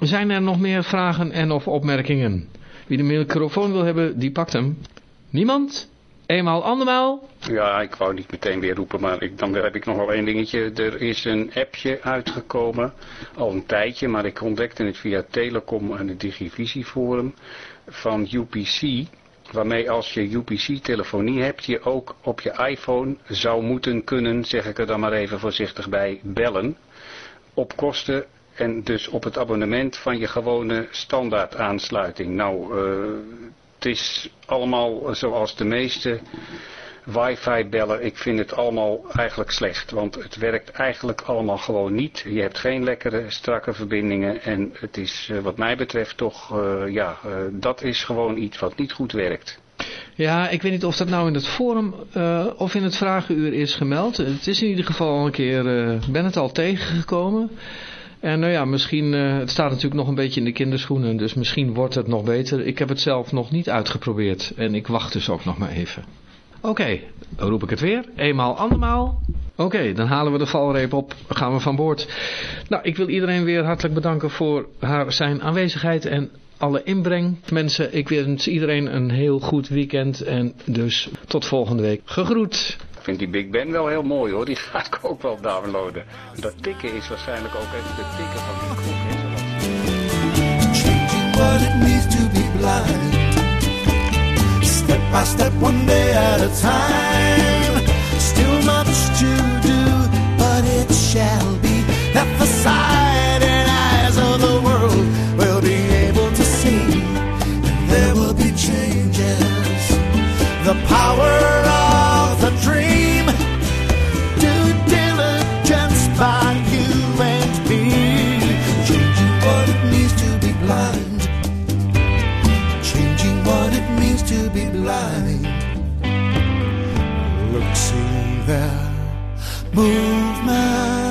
S1: Zijn er nog meer vragen en of opmerkingen? Wie de microfoon wil hebben, die pakt hem. Niemand? Eenmaal, andermaal?
S4: Ja, ik wou niet meteen weer roepen, maar ik, dan heb ik nog wel één dingetje. Er is een appje uitgekomen, al een tijdje, maar ik ontdekte het via Telecom en het Digivisie Forum van UPC. Waarmee als je UPC-telefonie hebt, je ook op je iPhone zou moeten kunnen, zeg ik er dan maar even voorzichtig bij, bellen. Op kosten en dus op het abonnement van je gewone standaard aansluiting. Nou, uh, het is allemaal zoals de meeste wifi bellen. Ik vind het allemaal eigenlijk slecht. Want het werkt eigenlijk allemaal gewoon niet. Je hebt geen lekkere strakke verbindingen. En het is eh, wat mij betreft toch, uh, ja, dat is gewoon iets wat niet goed werkt.
S1: Ja, ik weet niet of dat nou in het forum of in het vragenuur is gemeld. Het is in ieder geval al een keer, ben het al tegengekomen. En nou ja, misschien, uh, het staat natuurlijk nog een beetje in de kinderschoenen, dus misschien wordt het nog beter. Ik heb het zelf nog niet uitgeprobeerd en ik wacht dus ook nog maar even. Oké, roep ik het weer. Eenmaal, andermaal. Oké, dan halen we de valreep op, gaan we van boord. Nou, ik wil iedereen weer hartelijk bedanken voor haar, zijn aanwezigheid en alle inbreng. Mensen, ik wens iedereen een heel goed weekend en dus tot volgende week. Gegroet.
S4: Ik vind die Big Ben wel heel mooi hoor, die ga ik ook wel downloaden. Dat tikken is waarschijnlijk ook even de tikken van die groep. What it means to be blind. Step by step, one day at a time. Still much to do, but it shall be that the sight and eyes of the world will be able to see. And There will be changes. The power river movement.